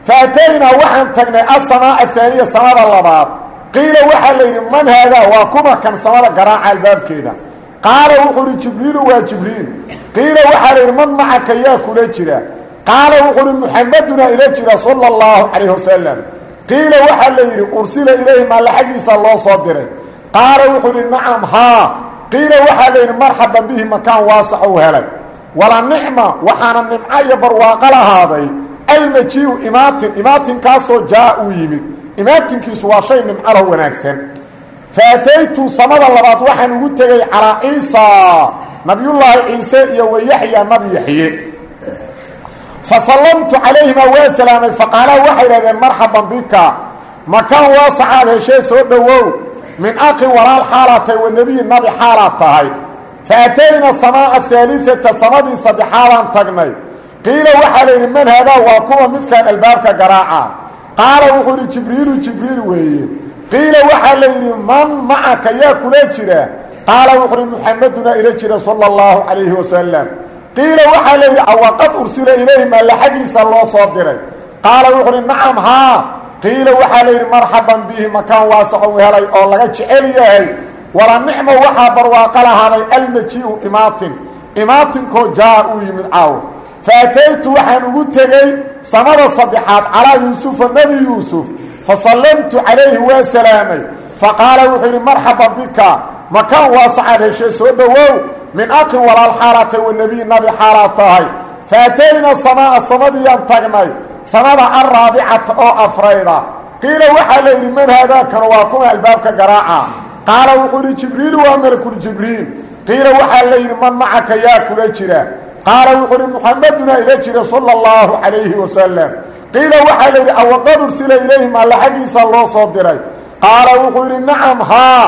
Fa ataynaa waxaan tagnay asamaa ahaaniya samada labaad. Qiila waxaa la yidhi man haadaa waa kuma kan samada garaaca albaabkeeda. Qaala wuxuu ihi jibriilu waa jibriil. Qiila waxaa la yidhi man macaka yaa kula jira? Qaala wuxuu uhi ila jira sala allahu calayh wasalam qiila waxaa la yidhi ursila ilayhi maalla xaggiisa loo soo diray. Qaala wuxuu ihi nacam haa. Qiila waxaa la yidhi marxaban bihi makaan waasac uu helay. Wala nicma waxaana nimco iyo barwaaqo lahaaday almajiiu imaatin imaatinkaasoo jaa uu yimid. Imaatinkiisu waa shay nimco lah wanaagsan. Fa ataytu samada labaad waxaan ugu tegay calaa ciisa nabiyullaahi ciise iyo wayaxya nabi yaxye fasallamtu calayhima waa salaamay faqaalaa waxay idhahdeen marxaban bika makaan waasacaad heshee soo dhowow min aqin walaal xaalaad tahay wa nebiyi nabi xaalaad tahay fa atayna samaa ahaaliata samadii saddexaadaan tagnay qiila waxaa la yidhi man haadaa waa kuwa midkaan albaabka garaaca qaala wuxuu yidhi jibriilu jibriil weeye qiila waxaa la yidhi man macaka yaa kula jira qaala wuxuu muxamadunaa ila jira sala allahu calayhi wasalam qiila waxaa la yidhi awaqad ursila ilayhi maalla xaggiisa loo soo diray? Qaala wuxuu uhi nacam haa. Qiila waxaa la yidhi marxaban bihi makaan waasaco helay oo laga jecel yahay. Wala nicmo waxaa barwaaqa lahaaday almaji-u imaatin. Imaatinkoo jaa uu yimid caawo. Fa ataytu waxaan ugu tegey sanada saddexaad calaa yuusufa nebi yuusuf. Fa sallamtu calayhi waa salaamay. Fa wuxuu yidhi marxaban bika makaan waasacaad heshee soo dhowow min aqin walaal xaalaad tahay wa nebiy nabi xaalaad tahay. Fa atayna samaa samadiyaan tagnay sanada alraabicata oo afrayda. Qiila waxaa la yidhi man haadaakanu waa kuma albaabka garaaca. Qaala wuxuu yidhi jibriilu waa malakul jibriil. Qiila waxaa la yidhi man macaka yaa kula jira. Qaala wuxuu yidhi muxamaduna ila jira sala allahu calayhi wasalam qiila waxaa la yidhi awaqad ursila ilayhim alla xaggiisa loo soo diray? Qaala wuxuu yidhi nacam haa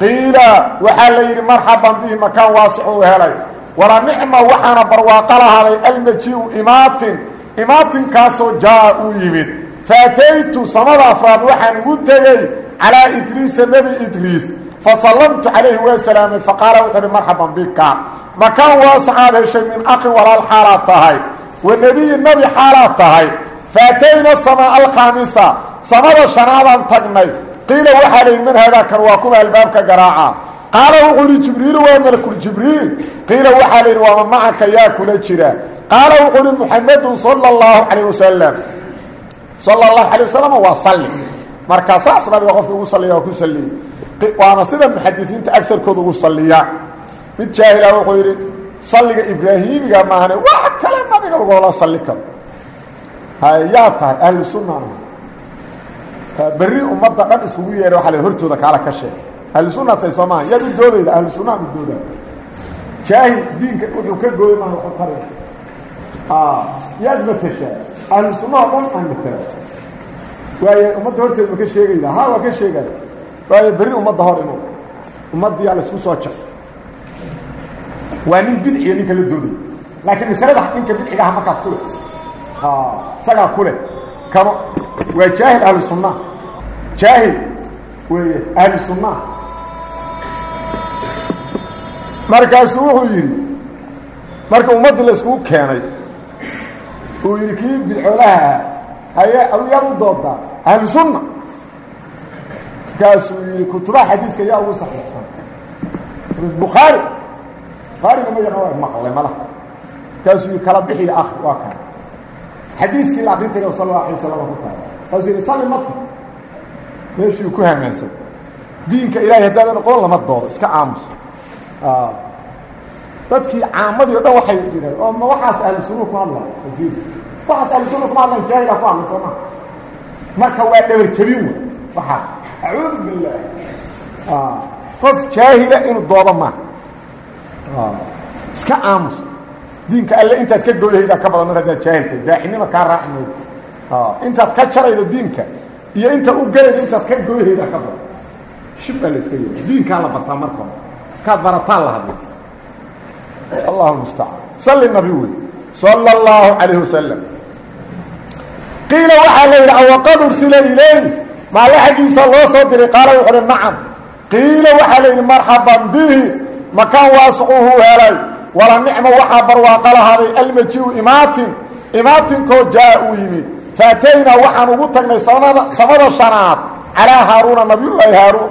qiila waxaa la yidhi marxaban bihi makaan waasixuu helay. Wala nicma waxaana barwaaqo lahaaday almaji-u imaatin. Imaatinkaasoo jaa uu yimid. Faataytu samada afraad waxaan ugu tegey calaa idriisa nebi idriis fa sallamtu calayhi waa salaamay faqaala wuxuu uhi marxaban bika. Makaan waasacaad heshay min aqi walaal xaalaad tahay wa nebiyi nebi xaalaad tahay. Faatayna samaa alkhaamisa samada shanaadaan tagnay qiila waxaa la yidhi man haadaakan waa kuwa albaabka garaaca. Qaala wuxuu yidhi jibriilu waa malakul jibriil. Qiila waxaa la yidhi waama macaka yaa kula jira. Qaala wuxuu uhi muxamedun sala allahu calayh wasalam sala allahu calayh wasalam waa salli. Marka saas nabiga qofka ugu salliya waa ku salliyey waana sida muxadisiinta agarkooda ugu salliyaa mid jaahila wuxuu yidhi salliga ibraahiimiga maahane wax kale nabiga lagoola salli karo. Yaa tahay ahlu sunna berri ummadda dhan iskugu yeedha waa hortooda kaala ka sheeg. Ahlu sunnatay soo maaha yaad u doodayda ahlu sunnaad u dooda jaahil diinka wuxuu ka gooy maaha wuxuu qari yaad matashaa ahlu sunnaha dhan aan matala waaye ummadda horteeda ma ka sheegayda? Ha waa ka sheegaya waayo berri ummadda hor inu ummaddiyaa la isku soo jaf waa nin bidciya ninka la dooday laakiin masalada ninka bidcigaha markaas ku leh. Isagaa ku leh kama waa jaahil ahlu sunna jaahil weeye ahlu sunna markaasuu wuxuu yidhi marka ummaddii layskugu keenay uu yidhi kii bidcoolaha haye adu yaad u doodaa ahlu sunna markaasuu yidhi kutubaha xadiiska yaa ugu saxiixsan. Bukhaari bukhaarina ma yaqaan waa maqlay malaha markaasuu yidhi kala bixiya akh waa kan xadiiskii la akrin tagay sal allahu alay wasalam ku tahay markaasuu yidhi salli mata meeshuu ku hamaansan diinka ilaahay haddaadan aqoon lama doodo iska aamus. Dadkii caamadii o dhan waxay jireen oo ma waxaas ahlu sunna ku hadlay waxaas ahlu sunna kuma hadlan jaahila ku hadlay soo maa marka waa dhabar jabin wey waxaa acuudu billah qof jaahila inuu doodo maaha iska aamus diinka alle intaad ka gooyahaydaa ka badan mar haddaad jaahiltay daaxinima kaa raaci maydo intaad ka jaraydo diinka iyo intaad u galaydo intaad ka gooyahaydaa ka badan. Shib baa la iska yeela diinkaa la bartaa marka hore. Kaad barataan la hadlay. Allahu mustacaan. Salli nabi wey sala allahu calayh wasalam qiila waxaa la yidhi awaqad ursila ilayh maalle xaggiisa loo soo diray. Qaala wuxu uhi nacam. Qiila waxaa la yidhi marxaban bihi. Makaan waasiquhu helay wala nicmo waxaa barwaaqa lahaaday almaji-u imaatin imaatinkoo jaa uu yimid faataynaa waxaan ugu tagnay samada shanaad calaa haaruuna nabiyullaahi haaruun.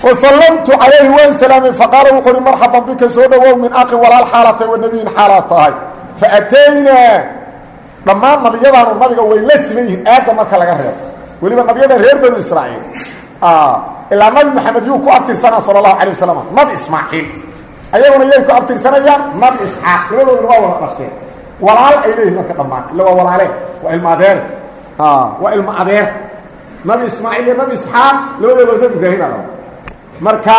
Fasallamtu calayhi waan salaamay faqaala wuxuu uhi marxaban bika soo dhowow min aqi walaal xaalatay wa nebiyin xaalaad tahay. Faataynaa dhammaan nabiyadaanu nabiga way la siman yihiin aadda marka laga reebo. Weliba nabiyada reer banu israa'iil. Ilaa nabi maxamed yuu ku abtirsanaa sala allahu calay wasalam nabi ismaaciil ayaguna yay ku abtirsanayaan nabi isxaaq. Labadooduna waa wada dhasheen walaal ay leeyihiin marka dhammaan. Illa waa walaalee waa ilma adeere waa ilma adeer. Nabi ismaaciil iyo nabi isxaaq labadooda nabi ibraahim ala marka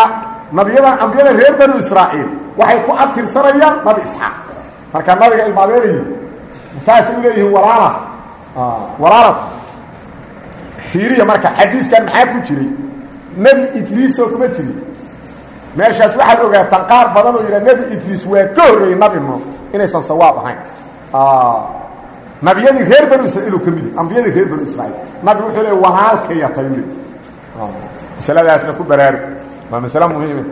nabiyada ambiyada reer banu israa'iil waxay ku abtirsanayaan nabi isxaaq. Marka nabiga ilma adeerayi saasay u leeyihiin walaala. Walaalad fiiriya marka xadiiskan maxaa ku jiray? Nebi idriisoo kuma jirin meeshaas waxaad ogaataan qaar badan oo yidhaha nebi idriis waa ka horreeyey nabi nuux. Inaysan sawaab ahayn. Nabiyadii reer banu israiil ka mid ambiyadii reer banu israiil nabi wuxuu le walaalkaya tayule masaladaasna ku baraaru waa masale muhiime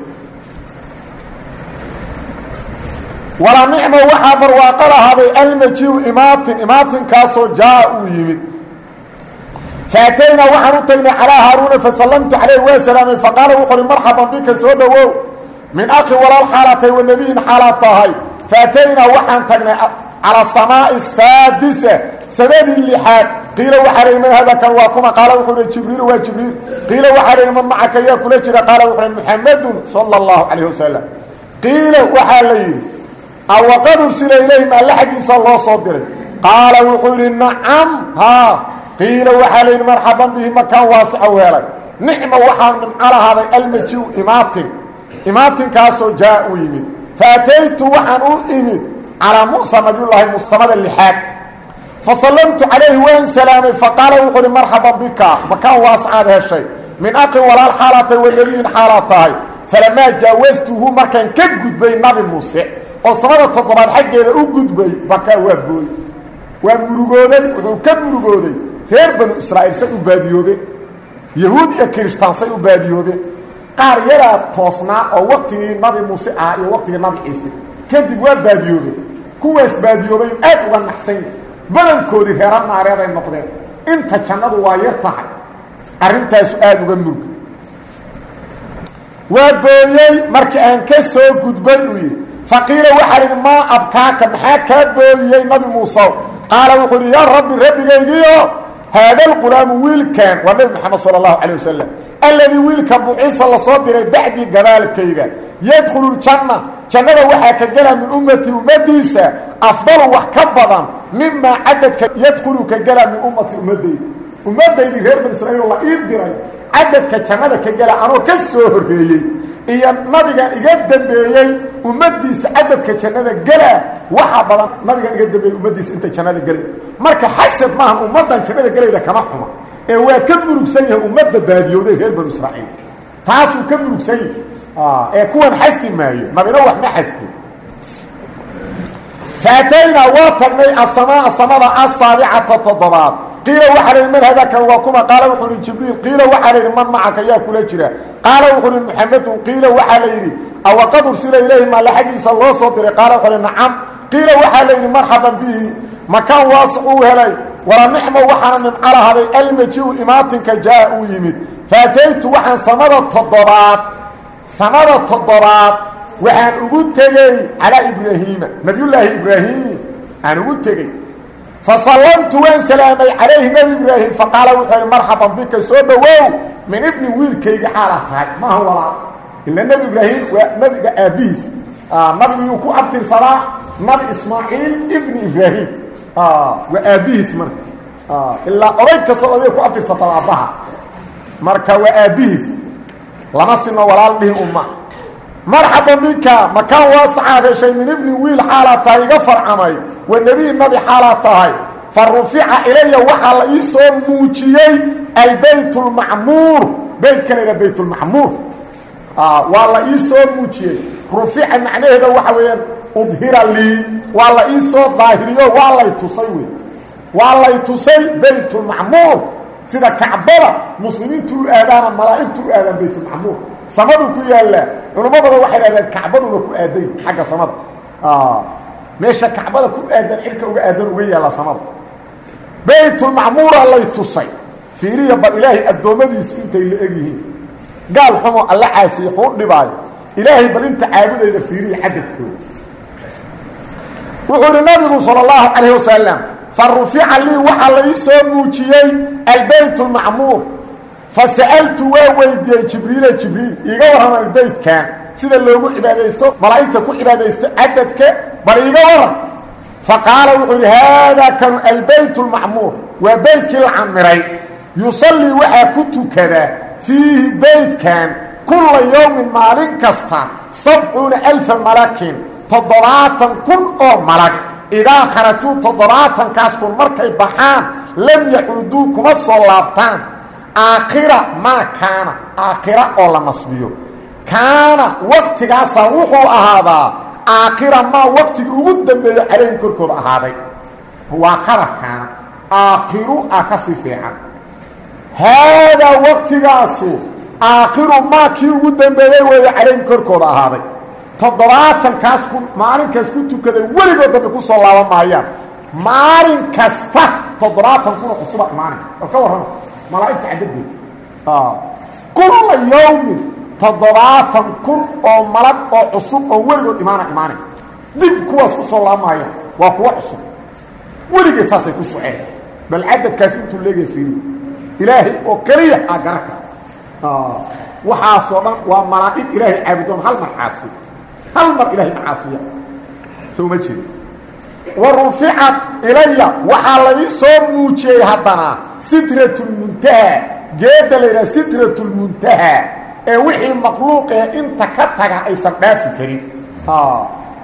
wala nicmo waxaa barwaaqo lahaaday almajiu imaatin imaatinkaasoo jaa uu yimid faataynaa waxaan u tagnay calaa haaruuna fasallamtu calayh waa salaamay faqaala wuxu uhi marxaban bika soo dhowow min akhi walaal xaalaatay wa nebiyin xaalaad tahay faataynaa waxaan tagnay calaa samaa'i saadisa sanadii lixaad qiila waxaa lahi man hada kan waa kuma qaala wuxuu hi jibriil waa jibriil qiila waxaa lahi man macaka yaa kula jira qaala wuxuu hi muxamadun sala allahu calayh wasalam qiila waxaa la yidhi awaqad ursila ilayhim alla xaggiisa loo soo diray qaala wuxuu yidhi nacam haa qiila waxaa la yidhi marxaban bihi makaan waasaco weelay. Nicma waxaa nimco lahaaday almajiu imaatin. Imaatinkaasoo jaa u yimid. Faataytu waxaan u imid calaa musa nabiyullaahi musamada lixaad. Fasallamtu calayhi waan salaamay faqaala wuxuu uhi marxaban bika makaan waasacaad heshay. Min aqin walaal xaalaatay wa nebiyin xaalaad tahay. Falamaa jaawastuhu markaan ka gudbay nabi muuse oo samada toddobaad xaggeeda u gudbay bakaa waa booy. Waa murugooday wuxuu ka murugooday reer banu israa'iil say u baadiyoobeen yahuud iyo kirishtaan say u baadiyoobeen qaar yadaa toosnaa oo waktigii nabi muuse ahaa iyo waktigii nabi ciise. Kadib waa baadiyoobeen kuwaas baadiyoobay aad uga naxsan badankoodii reera naareed ay noqdeen. Inta jannadu waa yar tahay. Arrintaasu aada uga murga waa booyey markii aan ka soo gudbay uu yidhi faqiila waxaa idhi maa abkaaka maxaa kaa booyiyey nabi muuse? Qaala wuxuu idhi yaa rabbi rabbigaygiio haada alqulaamu wiilkan waa nebi moxamed sala allahu calay wasalam alladii wiilka bucifa la soo diray bacdii gadaalkayga yadkhulu ljanna jannada waxaa ka gela min ummatii ummaddiisa afdalu wax ka badan mimaa cadadka yadkhulu ka gela min ummati ummaddayda ummaddaydii reer banu israiil la ii diray cadadka jannada ka gela anoo ka soo horreeyey iyo nabigan iga dambeeyey ummaddiisa cadadka jannada gelaa waxaa badan nabigan iga dambeeyey ummaddiisa inta jannada gelay marka xasad maahan ummaddan jannada gelayda kama xuma. Ee waa ka murugsan yahay ummadda baadiyooday reer banu israa'iil. Taasuu ka murugsan yahay ee kuwan xasdi maayo. Nabina wax ma xasdo faataynaa waa tagnay asamaa samada asaabicata toddobaad. Qiila waxaa la yidhi man hadakan waa kuma? Qaala wuxuu ihi jibriil qiila waxaa la yidhi man macaka yaa kula jira. Qaala wuxuu ihi muxamedun qiila waxaa la yidhi awaqad ursila ilayhim alla xaggiisa loo soo diray? Qaala wuxuu ihi nacam qiila waxaa la yidhi marxaban bihi makaan waasic uu helay wala nicmo waxaana nimco lahaday almajiu imaatinka jaa uu yimid. Faataytu waxaan samada toddobaad samada toddobaad waxaan ugu tegey calaa ibraahiima nabiyullaahi ibraahim aan ugu tegey. Fasallamtu waan salaamay calayhi nebi ibraahim faqaala wuxuu ihi marxaban bika soo dhowow min ibni wiilkayga xaalaad tahay maaha walaa ila nebi ibraahim waa nebiga aabbihiis nabigiyuu ku abtirsadaa nabi ismaaciil ibni ibraahim waa aabbihiis marka ilaa oday kasta oday ku abtirsataa aabbaha marka waa aabbihiis lama sino walaal dhihin umma marxaban bika makaan waasacaad heshay min ibni wiil xaalaad tahay iga farcamay wa nebiyi nabi xaalaad tahay fa rufica ilaya waxaa la ii soo muujiyey albayt اlmacmuur beytka la yidhaha bayt اlmacmuur waa la ii soo muujiyey rufica macnaheeda waxa weeyaan udhira lii waa la ii soo daahiriyo waa lay tusay wey waa lay tusay bayt اlmacmuur sida kacbada muslimiintu u aadaana malaa'igtu u aadaan baytulmacmuur samaduu ku yaallaa culamo badan waxay dhahdeen kacbaduba ku aaday xagga samada. Meesha kacbada ku aadan cirka uga aadan uga yaalla samada. Baytulmacmuura lay tusay. Fiiriya bal ilaahay addoommadiisu intay la eg yihiin gaal xumo alla caasiye kuu dhibaayo ilaahay bal inta caabudayda fiiriya cadadkooda wuxuu ihi nabigu sala allahu calayh wasalam farufica lii waxaa la ii soo muujiyey albayt اlmacmuur fasa'altu waa weydiiyey jibriila jibriil iiga warran albeytkan sida loogu cibaadaysto malaa'igta ku cibaadaysto cadadka bal iiga waran. Faqaala wuxuu yidhi haadaa kanu albayt اlmacmuur waa beytkii la camiray yusallii waxaa ku tukadaa fiihi beytkan kulla yowmin maalin kasta sabcuuna alfa malakin toddobaatan kun oo malag idaa kharajuu toddobaatankaas kun markay baxaan lam yacuduu kuma soo laabtaan. Aakhira maa kaana aakhira oo la nasbiyo. Kaana waktigaasaa wuxuu ahaadaa aakhira maa waktigii ugu dambeeyo calayhim korkooda ahaaday. Waa khabar kaana aakhiru a ka sii fiican. Haadaa waktigaasu aakhiru maa kii ugu dambeeyey weeyo calayhim korkooda ahaaday. Toddobaatankaas ku maalinkaas ku tukaday weligood dambe ku soo laaban maayaan. Maalin kasta toddobaatan kuna cusuba maalinka oo ka warrama malaa'igta caddadeeda kulla yawmin toddobaatan kun oo malag oo cusub oo weligood imaana imaanay dib kuwaas u soo laamaaya waa kuwa cusub. Weligeed saasay ku soceen. Bal cadadkaasi intuu leegaya fiiri. Ilaahay oo keliya aa garaka waxaasoo dhan waa malaa'ig ilaahay caabudoon hal mar caasiyo. Hal mar ilahay ma caasiya soo ma jeeda wa ruficat ilaya waxaa la ii soo muujiyey haddana sidratulmuntaha geedda la yidhaha sidratulmuntaha ee wixii makhluuq ee inta ka taga aysan dhaafi karin.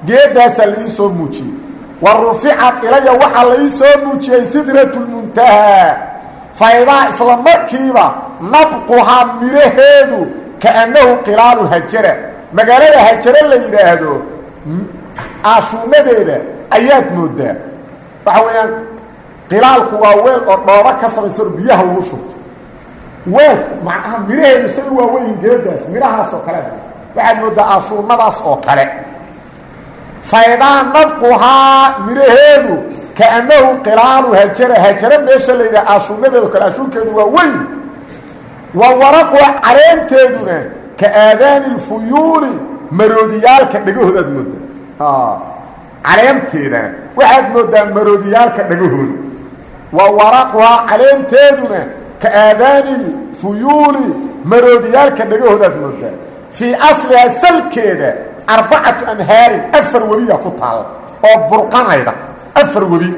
Geeddaasaa la ii soo muujiyey. Wa ruficat ilaya waxaa la ii soo muujiyey sidratulmuntaha faydaa isla markiiba nabquhaa midhaheedu kaannahu qilaalu hajara. Magaalada hajare la yidhaahdo aashuumadeeda ayaad moodaa. Waxa weeyaan qilaalku waa weel oo dhooba ka samaysan biyaha lagu shubto. Weel macnaha midhaheedu say u waaweyn geedaas midhahaas oo kale. Waxaad moodaa aashuumadaas oo kale. Faydaa nabquhaa midhaheedu kaannahu qilaalu hajara. Hajare meesha la yidhaha aashuumadeedo kale aashuunkeedu waa weyn wa waraqua caleenteeduna ka aadaani lfuyuuli maroodiyaalka dhegahoodaad moodaa caleenteedana waxaad moodaa maroodiyaalka dhagahooda. Wa waraquhaa caleenteeduna ka aadaani lfuyuuli maroodiyaalka dhagahoodaad moodaa fii aslihaa salkeeda arbacatu anhaarin afar webiya ku taalla oo burqanayda afar webi.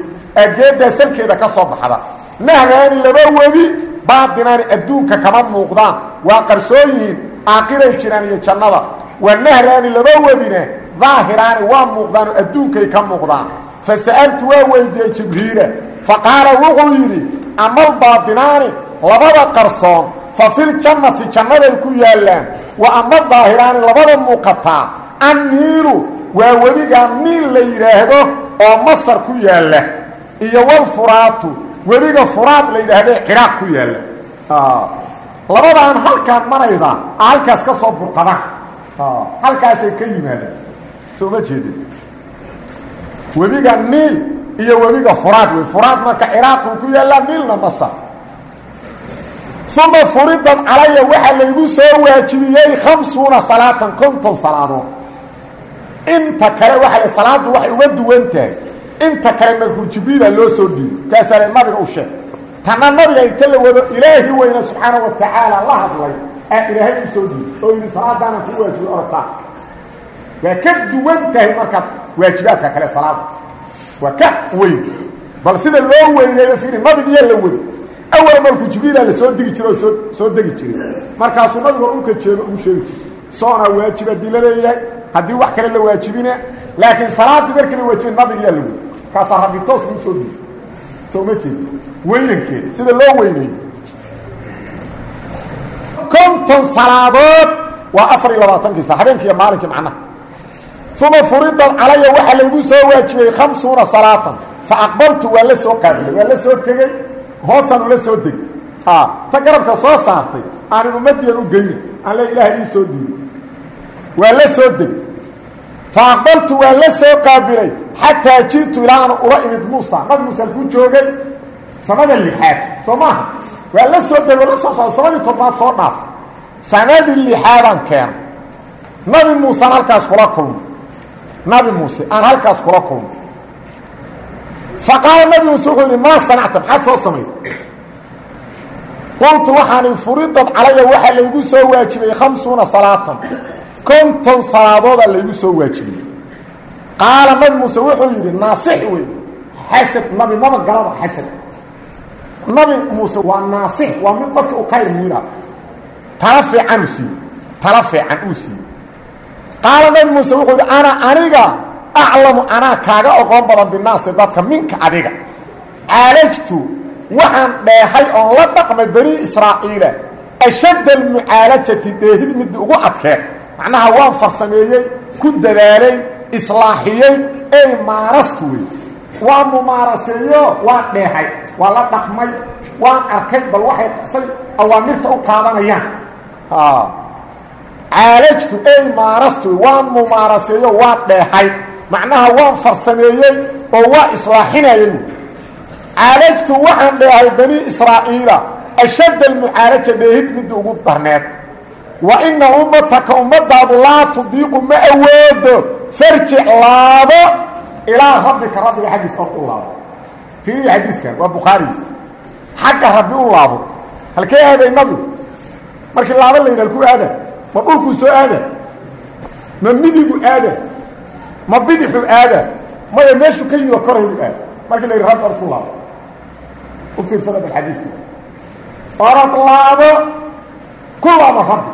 Ageeddaa salkeeda ka soo baxda. Nahraani laba webi baadinaani adduunka kama muuqdaan. Waa qarsoon yihiin aaqiray jiraan iyo jannada. Waa nahraani laba webina daahiraani waa muuqdaanoo adduunkay ka muuqdaan. Fa sa'altu waa weydiiyey jibriila. Fa qaala wuxuu yidhi amal baadinaani labada qarsoon fa filjannati jannaday ku yaallaan. Wa ama daahiraani labada muuqataa anniilu waa webigaa niil la yidhaahdo oo masar ku yaalla. Iyo walfuraatu webiga furaad la yidhaahdee ciraaq ku yaalla. Labadaan halkaan marayda halkaas ka soo burqadaan halkaasay ka yimaadaan soo ma jeedin. Webiga niil iyo webiga furaad wey. Furaad marka ciraaquu ku yaallaa niilna masar uma furidad calaya waxaa laygu soo waajibiyey khamsuuna salaatan konton salaadood inta kale waa salaaddu waxay uga duwan tahay inta kale markuu jibriila loo soo dhiibo kaasaa nabiga u sheeg tanna nabiga inta la wado ilaahi weyne subxaana wa tacaala la hadlay aa ilaahay u soo dhiibo oo yidhi salaadaana ku waajibo ortaa waa ka duwan tahay markaad waajibaadka kale salaada waa ka weyn. Bal sida loo weyneeyo fiiri nabigiyaa la wado. Awal markuu jibriila la soo degi jiro oo soo soo degi jiray. Markaasuu nabiga dhulka jeego uu sheegi jiray. Soonaa waajib haddii la leeyahay haddii wax kale la waajibina laakiin salaaddii markii la waajibin nabigiyaa la wado kaasaa rabbi toos kuu soo dhiibo soo ma jeedi weynankeeda sida loo weyneeyo konton salaadood waa afar iyo labaatankii sa habeenkii iyo maalinkii macnaha uma furidad calaya waxaa laygu soo waajibiyey khamsuuna salaatan. Fa aqbaltu waa la soo qaabilay waa la soo tegey hoosaan ula soo degay. Ta garabka soo saartay aanin ummadiyan u geyna aan le ilaahay ii soo dhiibi waa la soo degay fa aqbaltu waa la soo qaabilay xataa ji'tu ilaa aan ula imid muusa. Nabi muuse alkuu joogay sanada lixaad soo maaha? Waa la soo dego la soo socdo sanadii toddobaad soo dhaaf. Sanadii lixaadaan keena nabi muusaan halkaas kula kulmo nabi muuse aan halkaas kula kulmo fa qaala nabi muuse wuxuu yidhi maa sanacta? Maxaad soo samay qultu waxaani furidad calaya waxaa laygu soo waajibay khamsuuna salaatan konton salaadooda laygu soo waajibiyey. Qaala nabi muuse wuxuu yidhi naasix wey xasad nabi maba galaba xasad nabi muuse waa naasix waa mid dadka u khayr miira. Tala fiican uu siiyey tala fiican uu siiyey. Qaala nabi muuse wuxuu yidhi ana aniga aclamu anaa kaaga oqoon badan binaasi dadka minka adiga. Caalajtu waxaan dheehay oon la dhaqmay bani israa'iila ashadda almucaalajati dheehid midda ugu adkeen macnaha waan farsameeyey ku dadaalay islaaxiyey ey maarastu wey waan mumaaraseeyo waan dheehay waa la dhaqmay waan arkay bal waxay say awaamirta u qaadanayaan. Caalajtu ey maarastu waan mumaaraseeyo waan dheehay macnaha waan farsameeyey oo waa islaaxinayay caalajtu waxaan dheehay bani israa'iila ashadd almucaalaja dheehid midda ugu darneed wa ina ummataka ummadaadu laa tudiiqu ma awoodo farjic laabo ilaa rabbika rabbiga xaggiisa or u laabo fiiriya xadiiskan waa bukhaari xagga rabbi u laabo halkee aaday nabigu markii laabo la yidha halkuu aada ma dhulkuu soo aada ma midigu aada ma bidixu aada maya meeshuu ka yimid koraydu aada markii la yidhi rabbi or ku laabo u fiirsada bal xadiiska orad laabo ku laabo rabbi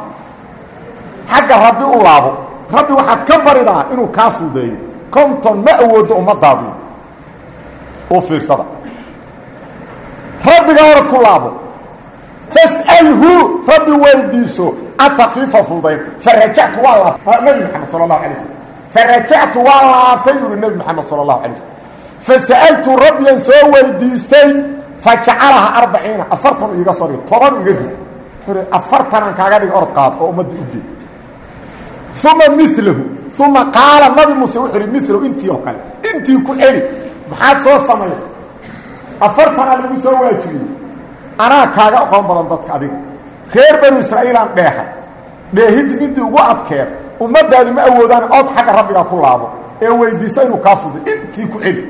xagga rabbi u laabo. Rabbi waxaad ka baridaa inuu kaa fuudeeyo konton ma awoodo ummadaadu u fiirsada. Rabbiga orad ku laabo. Fas'alhu rabbi weydiiso atakfiifa fuudayn farajactu waa laabtay nabi maxamed sala allahu alay slam farajactu waa laabtay yuhi nebi maxamed sala allahu alay slam fasa'altu rabbiyan soo weydiistay fajacalaha arbaciina afartan iiga dhig toban iga rig afartanaan kaaga dhig orod qaad oo ummadda u gey uma milahu uma qaala nabi muuse wuxuu ihi milahu intii oo kale intii ku celi maxaad soo samay afartanaa lagu soo waajibiyey anaa kaaga aqoon badan dadka adiga. Reer banu israa'iilaan dheeha dheehid midii ugu adkeed ummadaadi ma awoodaan od xagga rabbigaa ku laabo ee weydiiso inuu kaa fuday intii ku celi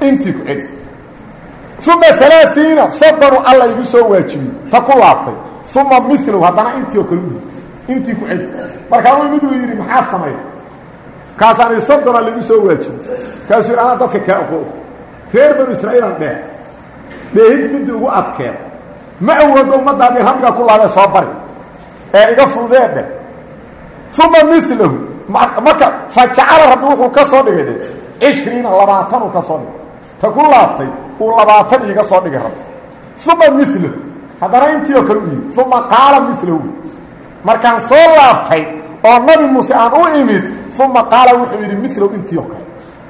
intii ku celi. Uma alaaiina soddonu alla igu soo waajibiyey ta ku laabtay. Uma milow haddana intii oo kale u intii ku celi markaa u miduu yidhi maxaad samay? Kaasaan i soddona laigu soo waajibiyey kaasuu yidhi anaa dadka kaa aqoo reer banu israa'iilaan dheeh dheehid midii ugu adkeed. Ma awoodo ummadaadii rabbigaa ku laabee soo bari. Ee iga fududee dheh uma milahu marka fajacala rabbi wuxuu ka soo dhigay dhe cishriina labaatan uu ka soo dhigay. Ta ku laabtay uu labaatan iiga soo dhigay rabbi. Uma milahu haddana intii oo kale u yimi uma qaala milahu markaan soo laabtay oo nabi muuse aan u imid uma qaala wuxuu yidhi milahu intii oo kale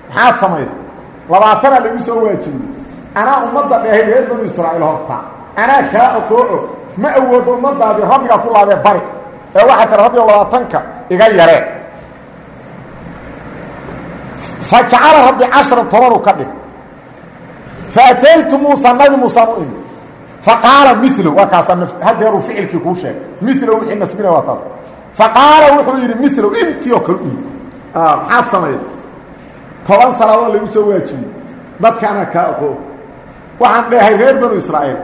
maxaad samayda labaatanaa lagu soo waajibiyey anaa ummadda dheehay reer banu israa'iil hortaa anaa kaa okoo og ma awoodo ummadaadii rabbigaa ku laabee bari. Ee waxaa tira rabbigo labaatanka iga yaree. Fa rabbi cashran tobanuu ka dhig. Fa ataytu muusa nabi muusaan u imi fa qaala milo waa kaasa hadeeruu ficilkii kuu sheegay. Milo wixii nasbina waa taas. Fa qaala wuxuu yidhi milo intii oo kale u yimi maxaad samayda toban salaadood lagu soo waajibiyey dadka anaa kaa aqoo waxaan dheehay reer banu israa'iil.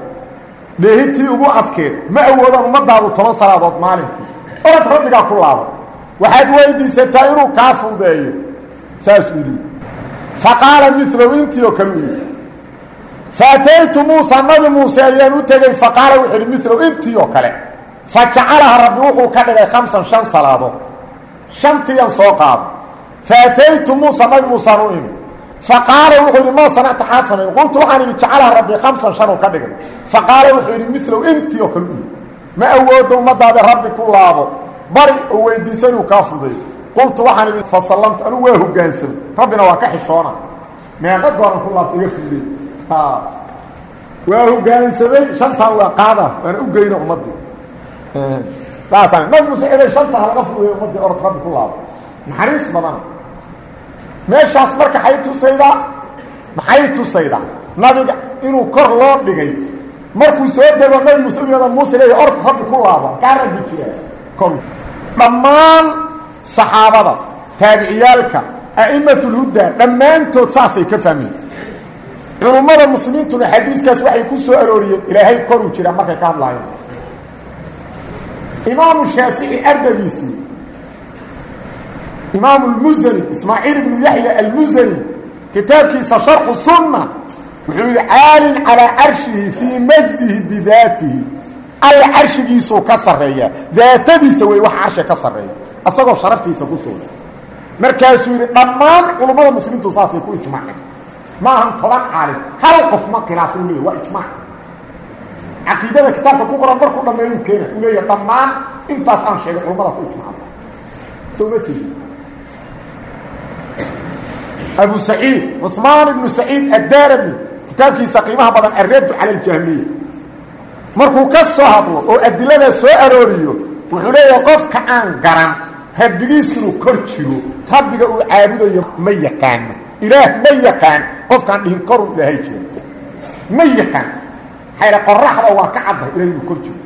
Dheehintii ugu adkeed ma awoodaan ummadaadu toban salaadood maalinkii orad rabbigaa ku laabo. Waxaad weydiisataa inuu kaa fuudeeyo saasuu yidhi. Fa qaala milow intii oo kale u yidhi fa ataytu muusa nabi muuse ayaan u tegey fa qaala wuxuu yidhi milow intii oo kale fa jacalaha rabbi wuxuu ka dhigay khamsan shan salaadood shantiiyan soo qaado fa ataytu muusa nabi muusaan u imi faqaala wuxuu yidhi maa sanacta xaad samay qultu waxaan idhi jacalaha rabbi khamsan shan uu ka dhigay faqaala wuxuu yidhi milow intii oo kale u yidhi ma awoodo ummadaada rabbi ku laabo bari oo weydiiso inuu kaa fudayo qultu waxaan idhi fasallamtu anigu waa hogaansamay rabbina waa ka xishoona meeqa gooran ku laabto iga fuday waa hogaansamay shantaan waa qaada waana u geyna ummaddii saasaan nabi muuse celey shanta ha laga fudayo ummaddii orod rabbi ku laabo. Naxariis badana. Meeshaas marka maxay tusaydaa maxay tusaydaa nabiga inuu kor loo dhigay. Markuu soo dego nabi muuse u yada muuse leeya orda rabbi ku laabo. Kaa rabbi jira kor dhammaan saxaabada taabiciyaalka a'immatulhuda dhammaantood saasay ka fahmeen culummada muslimiintuna xadiiskaas waxay ku soo arooriyeen ilaahay koruu jiraa markay ka hadlaayeen. Imaamu shaafici ardadiisii imaam اlmusani ismaaciil ibnu yaxya almusani kitaabkiisa sharxu sunna wuxuu yidhi caalin calaa carshihi fii majdihi bidaatihi. Alla carshigiisuu ka sarreeya daatadiisa wey wax carshiga ka sarreeya asagoo sharaftiisa ku sugan. Markaasuu yidhi dhammaan culummada muslimiintu saasay ku ijmaaceen ma ahan toban caalim. Hal qof ma khilaafin leey waa ijmaac caqiidada kitaabka ku qoran markuu dhammeeyu keena uu leeya dhammaan intaas aan sheegay culummada ku ijmacda soo ma jeedi abu saciid cuثmaan ibnu saciid addarami kitaabkiisa qiimaha badan alraddu cala اljahmiya markuu ka soo hadlo oo adilada soo arooriyo wuxuu leeyahay qofka aan garan rabbigiis inuu kor jiro rabbiga uu caabudayo ma yaqaano ilaah ma yaqaan qofkaan dhihin koruu ilaahay jiro. Ma yaqaan. Xayla qoraxda waa ka caddahay ilahay inuu kor jiro.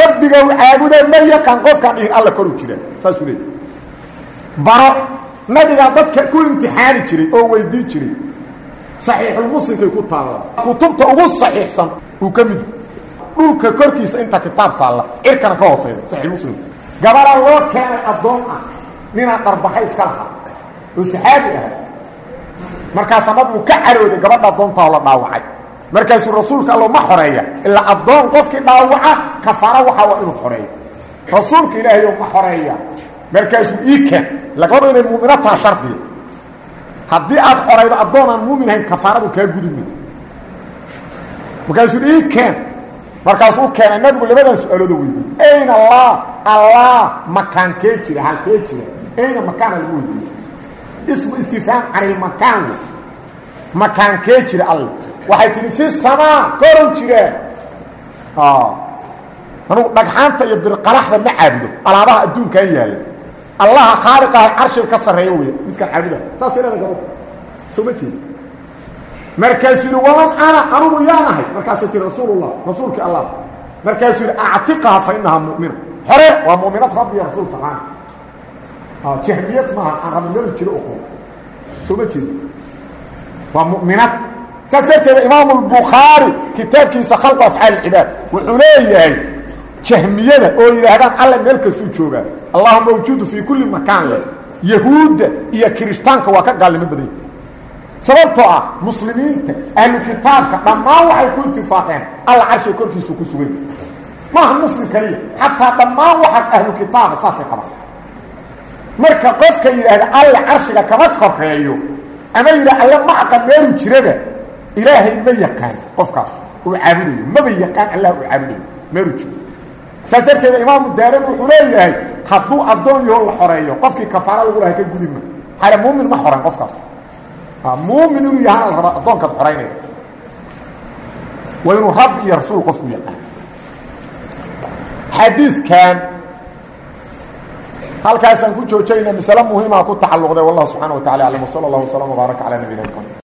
Rabbiga u caabuda ma yaqaan qofkaan dhihin alla koru jira. Saasuu leey baro nabigaa dadka ku imtixaani jiray oo weydii jiray. Saxiixulmuslimkay ku taalla kutubta ugu saxiixsan uu ka mid dhulka korkiisa inta kitaab taalla cirkana ka hooseyda saxiixulmuslim gabadha loo keenay addoon ah ninaa dharbaxay iska lahaa. Oo saxaabi ahay markaasaa nabigu ka carooday gabadha addoontaa oo la dhaawacay. Markaasuu rasuulka allo ma xoreeya. Ilaa addoon qofkii dhaawaca kafaara waxaa inuu xoreeyo. Rasuulka ilaahayo ma xoreeya. Markaasuu ii keen. Ila gabadha inay muumino taha shardiya haddii aad xoraydo addoon aan muumin ahayn kafaaradu kaa gudubmi markaasuu ii keen. Markaasuu u keenay nabigu labadan su'aalooda weydiiyey ayna allah allah makaankee jira halkee jira. Ayna makaana lagu weydiiyey ismu istifhaam can ilmakaan wey makaankee jira alle waxay tihi fi samaa koron jiraan anugu dhagxaanta iyo birqaraxda ma caabudo. Alaabaha adduunkan yaalla allaha khaaliqaha carshiga ka sarreeya wey midkaan caabuda saasay leeda gabadha soo ma jeeda markaasuu yihi waman ana anugu yaanahay markaasay tihi rasuulullah rasuulkii allah markaasuu yihi actiqaha fa inahaa mu'mina. Hore waa mu'minad rabbi iyo rasuul taqaana jahmiyad maaha aan rabinadu jiro oqon soo ma jeeda waa mu'minad. Saas darteeda imaamu albukhaari kitaabkiisa khalqu afcaal cibaad wuxuu leeyahay jahmiyada oo yidhaahdaan alla meel kastuu joogaa allahu mawjuudu fii kulli makaan le yahuudda iyo kirishtaanka waa ka gaalnimo badanya sababtoo ah muslimiinta ahlu kitaabka dhammaan waxay ku itifaaqeen alla carshiga korkiisu ku sugan. Maaha muslim kaliya xataa dhammaan waxa ahlu kitaaba saasay qabaan marka qofka yidhaahda alla carshiga kama koreeyo ama yidhah alla ma aqan meelu jiraba ilaahay ma yaqaan qofkaas uu caabudayo maba yaqaan allah uu caabudayo meelu jiro saas darteeda imaamu daaran wuxuu leeyahay hadduu addoon yaho la xoreeyo qofkii kafaara lagu lahay ka gudima xale muumin ma xoran qofkaas. Muumin inuu yahana la rabaa addoonkaad xoraynaya waa inuu rabbi iyo rasuul qofku yaqaan. Xadiidkan halkaasaan ku joojayna masale muhimaa ku tacalluqday wallahu subxana wa tacala aclam wsala allahu wasalam wbaaraka calaa nabiyina mxamed